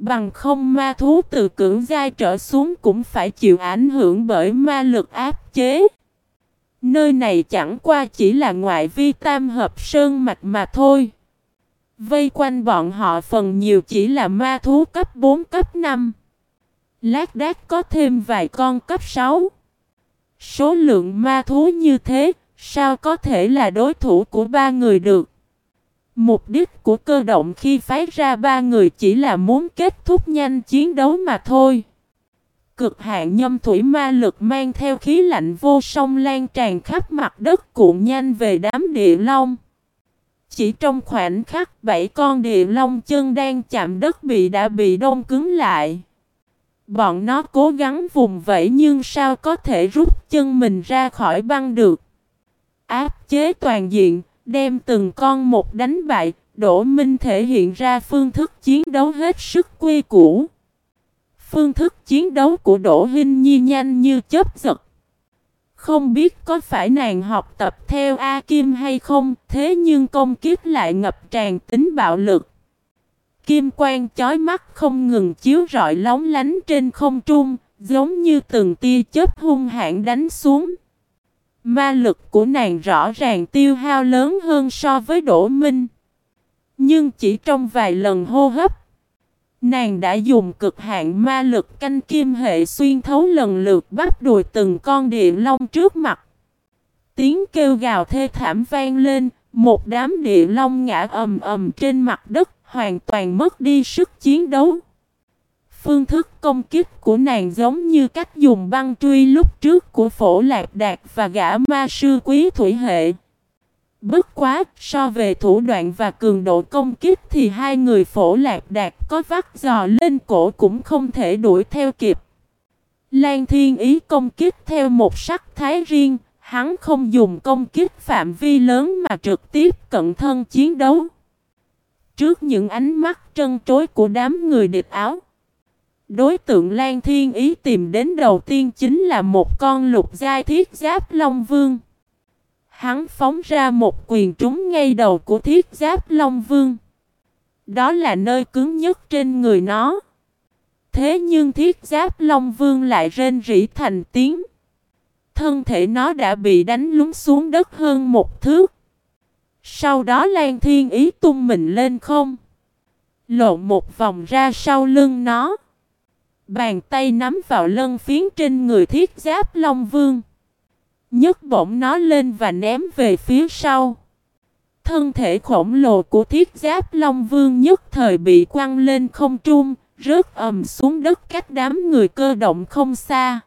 Bằng không ma thú từ cưỡng giai trở xuống cũng phải chịu ảnh hưởng bởi ma lực áp chế. Nơi này chẳng qua chỉ là ngoại vi tam hợp sơn mạch mà thôi. Vây quanh bọn họ phần nhiều chỉ là ma thú cấp 4 cấp 5. Lát đác có thêm vài con cấp 6. Số lượng ma thú như thế, sao có thể là đối thủ của ba người được? Mục đích của cơ động khi phái ra ba người chỉ là muốn kết thúc nhanh chiến đấu mà thôi. Cực hạn nhâm thủy ma lực mang theo khí lạnh vô song lan tràn khắp mặt đất cuộn nhanh về đám địa long. Chỉ trong khoảnh khắc bảy con địa long chân đang chạm đất bị đã bị đông cứng lại. Bọn nó cố gắng vùng vẫy nhưng sao có thể rút chân mình ra khỏi băng được. Áp chế toàn diện, đem từng con một đánh bại, Đỗ Minh thể hiện ra phương thức chiến đấu hết sức quy củ. Phương thức chiến đấu của Đỗ Hinh Nhi nhanh như chớp giật. Không biết có phải nàng học tập theo A Kim hay không, thế nhưng công kiếp lại ngập tràn tính bạo lực. Kim quang chói mắt không ngừng chiếu rọi lóng lánh trên không trung, giống như từng tia chớp hung hãn đánh xuống. Ma lực của nàng rõ ràng tiêu hao lớn hơn so với Đỗ Minh. Nhưng chỉ trong vài lần hô hấp, nàng đã dùng cực hạn ma lực canh kim hệ xuyên thấu lần lượt bắt đùi từng con địa long trước mặt. Tiếng kêu gào thê thảm vang lên, một đám địa long ngã ầm ầm trên mặt đất, hoàn toàn mất đi sức chiến đấu. Phương thức công kích của nàng giống như cách dùng băng truy lúc trước của phổ lạc đạt và gã ma sư quý thủy hệ. Bất quá, so về thủ đoạn và cường độ công kích thì hai người phổ lạc đạt có vắt giò lên cổ cũng không thể đuổi theo kịp. Lan Thiên Ý công kích theo một sắc thái riêng, hắn không dùng công kích phạm vi lớn mà trực tiếp cận thân chiến đấu. Trước những ánh mắt trân trối của đám người địch áo, đối tượng Lan Thiên Ý tìm đến đầu tiên chính là một con lục giai thiết giáp Long Vương. hắn phóng ra một quyền trúng ngay đầu của thiết giáp Long Vương. Đó là nơi cứng nhất trên người nó. Thế nhưng thiết giáp Long Vương lại rên rỉ thành tiếng. Thân thể nó đã bị đánh lún xuống đất hơn một thước. Sau đó Lan Thiên Ý tung mình lên không. Lộn một vòng ra sau lưng nó. Bàn tay nắm vào lân phiến trên người thiết giáp Long Vương. nhấc bổng nó lên và ném về phía sau. Thân thể khổng lồ của thiết giáp Long Vương nhất thời bị quăng lên không trung, rớt ầm xuống đất cách đám người cơ động không xa.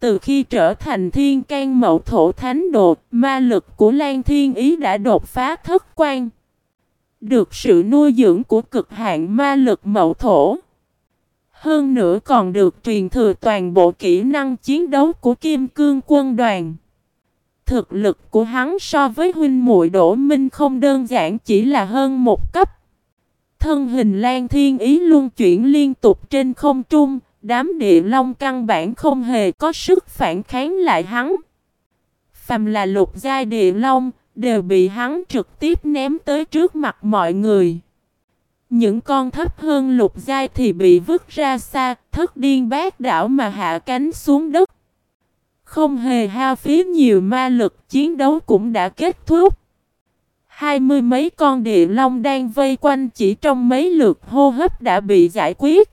Từ khi trở thành thiên can mậu thổ thánh đồ, ma lực của Lan Thiên Ý đã đột phá thất quan. Được sự nuôi dưỡng của cực hạn ma lực mậu thổ. Hơn nữa còn được truyền thừa toàn bộ kỹ năng chiến đấu của Kim Cương quân đoàn. Thực lực của hắn so với huynh muội Đỗ Minh không đơn giản chỉ là hơn một cấp. Thân hình Lan Thiên Ý luôn chuyển liên tục trên không trung, đám địa long căn bản không hề có sức phản kháng lại hắn. Phàm là lục giai địa long, đều bị hắn trực tiếp ném tới trước mặt mọi người. Những con thấp hơn lục giai thì bị vứt ra xa, thất điên bát đảo mà hạ cánh xuống đất. Không hề hao phí nhiều ma lực chiến đấu cũng đã kết thúc. Hai mươi mấy con địa long đang vây quanh chỉ trong mấy lượt hô hấp đã bị giải quyết.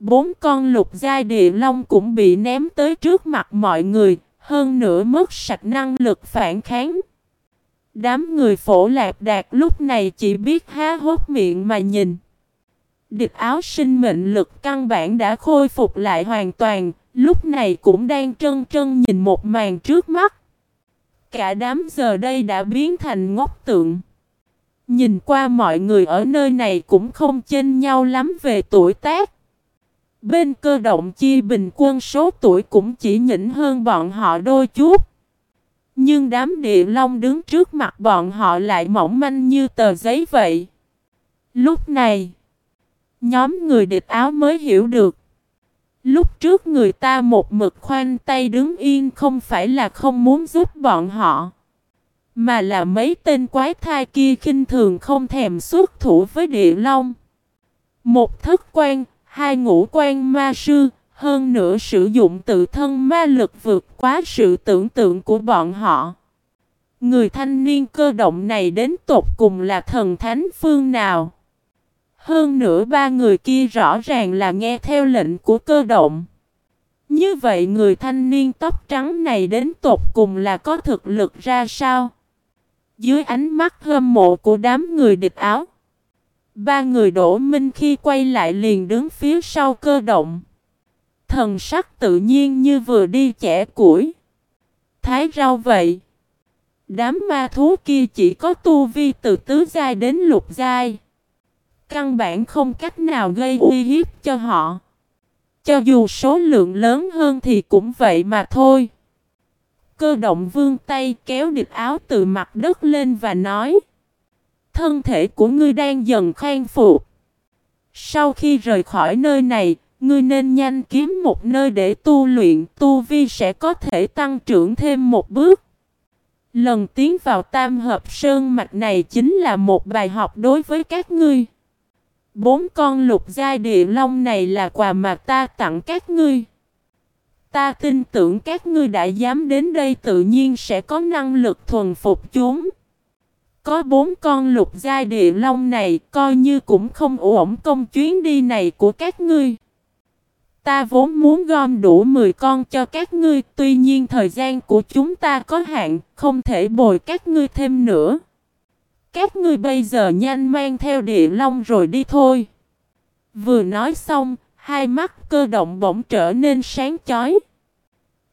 Bốn con lục giai địa long cũng bị ném tới trước mặt mọi người, hơn nữa mất sạch năng lực phản kháng. Đám người phổ lạc đạt lúc này chỉ biết há hốt miệng mà nhìn. Địch áo sinh mệnh lực căn bản đã khôi phục lại hoàn toàn, lúc này cũng đang trân trân nhìn một màn trước mắt. Cả đám giờ đây đã biến thành ngốc tượng. Nhìn qua mọi người ở nơi này cũng không chênh nhau lắm về tuổi tác. Bên cơ động chi bình quân số tuổi cũng chỉ nhỉnh hơn bọn họ đôi chút. Nhưng đám địa long đứng trước mặt bọn họ lại mỏng manh như tờ giấy vậy. Lúc này, nhóm người địch áo mới hiểu được. Lúc trước người ta một mực khoanh tay đứng yên không phải là không muốn giúp bọn họ. Mà là mấy tên quái thai kia khinh thường không thèm xuất thủ với địa long. Một thất quan, hai ngũ quan ma sư, hơn nữa sử dụng tự thân ma lực vượt quá sự tưởng tượng của bọn họ. Người thanh niên cơ động này đến tột cùng là thần thánh phương nào? Hơn nữa ba người kia rõ ràng là nghe theo lệnh của cơ động. Như vậy người thanh niên tóc trắng này đến tột cùng là có thực lực ra sao? Dưới ánh mắt hâm mộ của đám người địch áo. Ba người đổ minh khi quay lại liền đứng phía sau cơ động. Thần sắc tự nhiên như vừa đi chẻ củi. Thái rau vậy. Đám ma thú kia chỉ có tu vi từ tứ giai đến lục giai. Căn bản không cách nào gây uy hiếp cho họ. Cho dù số lượng lớn hơn thì cũng vậy mà thôi. Cơ động vương tay kéo địch áo từ mặt đất lên và nói. Thân thể của ngươi đang dần khang phục. Sau khi rời khỏi nơi này, ngươi nên nhanh kiếm một nơi để tu luyện, tu vi sẽ có thể tăng trưởng thêm một bước. Lần tiến vào tam hợp sơn mạch này chính là một bài học đối với các ngươi. Bốn con lục giai địa long này là quà mà ta tặng các ngươi. Ta tin tưởng các ngươi đã dám đến đây tự nhiên sẽ có năng lực thuần phục chúng. Có bốn con lục giai địa long này coi như cũng không ổn công chuyến đi này của các ngươi. Ta vốn muốn gom đủ 10 con cho các ngươi, tuy nhiên thời gian của chúng ta có hạn, không thể bồi các ngươi thêm nữa. Các ngươi bây giờ nhanh mang theo địa long rồi đi thôi. Vừa nói xong, hai mắt cơ động bỗng trở nên sáng chói.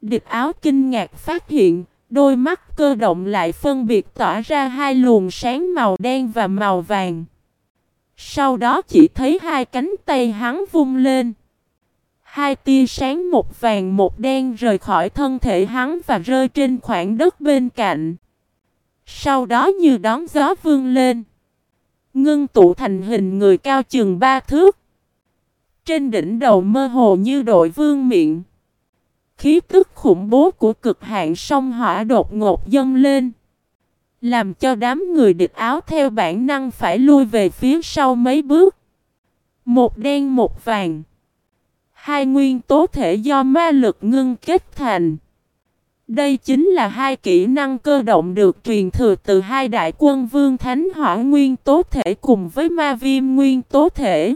Địch áo kinh ngạc phát hiện, đôi mắt cơ động lại phân biệt tỏa ra hai luồng sáng màu đen và màu vàng. Sau đó chỉ thấy hai cánh tay hắn vung lên. Hai tia sáng một vàng một đen rời khỏi thân thể hắn và rơi trên khoảng đất bên cạnh. Sau đó như đón gió vươn lên. Ngưng tụ thành hình người cao chừng ba thước. Trên đỉnh đầu mơ hồ như đội vương miệng. Khí tức khủng bố của cực hạn sông hỏa đột ngột dâng lên. Làm cho đám người địch áo theo bản năng phải lui về phía sau mấy bước. Một đen một vàng. Hai nguyên tố thể do ma lực ngưng kết thành. Đây chính là hai kỹ năng cơ động được truyền thừa từ hai đại quân vương thánh hỏa nguyên tố thể cùng với ma viêm nguyên tố thể.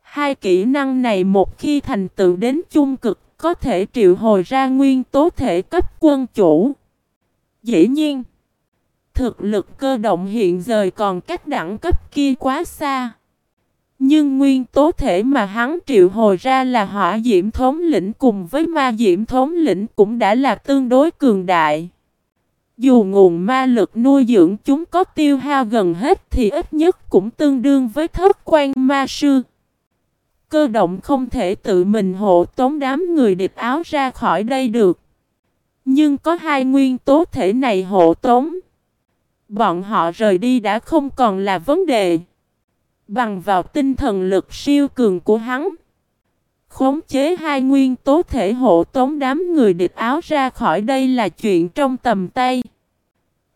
Hai kỹ năng này một khi thành tựu đến chung cực có thể triệu hồi ra nguyên tố thể cấp quân chủ. Dĩ nhiên, thực lực cơ động hiện giờ còn cách đẳng cấp kia quá xa. Nhưng nguyên tố thể mà hắn triệu hồi ra là hỏa diễm thống lĩnh cùng với ma diễm thống lĩnh cũng đã là tương đối cường đại. Dù nguồn ma lực nuôi dưỡng chúng có tiêu hao gần hết thì ít nhất cũng tương đương với thất quan ma sư. Cơ động không thể tự mình hộ tống đám người địch áo ra khỏi đây được. Nhưng có hai nguyên tố thể này hộ tống. Bọn họ rời đi đã không còn là vấn đề. Bằng vào tinh thần lực siêu cường của hắn. Khống chế hai nguyên tố thể hộ tống đám người địch áo ra khỏi đây là chuyện trong tầm tay.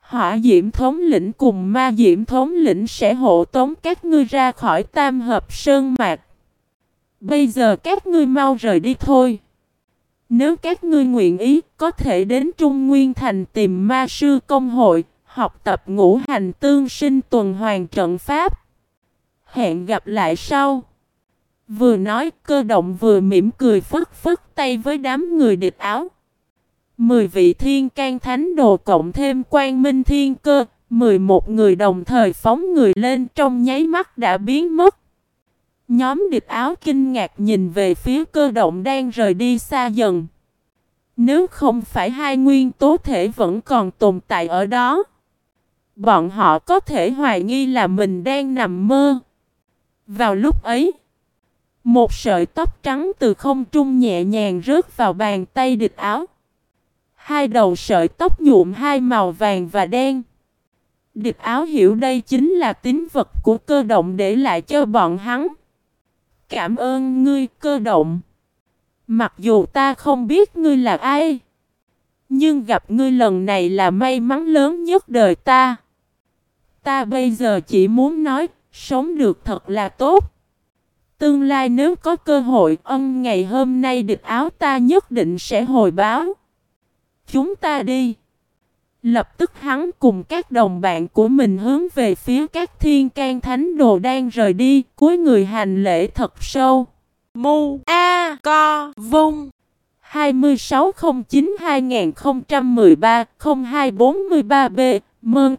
Hỏa diễm thống lĩnh cùng ma diễm thống lĩnh sẽ hộ tống các ngươi ra khỏi tam hợp sơn mạc. Bây giờ các ngươi mau rời đi thôi. Nếu các ngươi nguyện ý, có thể đến Trung Nguyên Thành tìm ma sư công hội, học tập ngũ hành tương sinh tuần hoàn trận pháp. Hẹn gặp lại sau. Vừa nói cơ động vừa mỉm cười phất phất tay với đám người địch áo. Mười vị thiên can thánh đồ cộng thêm quan minh thiên cơ, mười một người đồng thời phóng người lên trong nháy mắt đã biến mất. Nhóm địch áo kinh ngạc nhìn về phía cơ động đang rời đi xa dần. Nếu không phải hai nguyên tố thể vẫn còn tồn tại ở đó, bọn họ có thể hoài nghi là mình đang nằm mơ. Vào lúc ấy, một sợi tóc trắng từ không trung nhẹ nhàng rớt vào bàn tay địch áo. Hai đầu sợi tóc nhuộm hai màu vàng và đen. Địch áo hiểu đây chính là tín vật của cơ động để lại cho bọn hắn. Cảm ơn ngươi cơ động. Mặc dù ta không biết ngươi là ai. Nhưng gặp ngươi lần này là may mắn lớn nhất đời ta. Ta bây giờ chỉ muốn nói, sống được thật là tốt. Tương lai nếu có cơ hội ân ngày hôm nay địch áo ta nhất định sẽ hồi báo. Chúng ta đi. Lập tức hắn cùng các đồng bạn của mình hướng về phía các thiên can thánh đồ đang rời đi, cuối người hành lễ thật sâu. Mu A Co Vung 2609-2013-0243B Mơn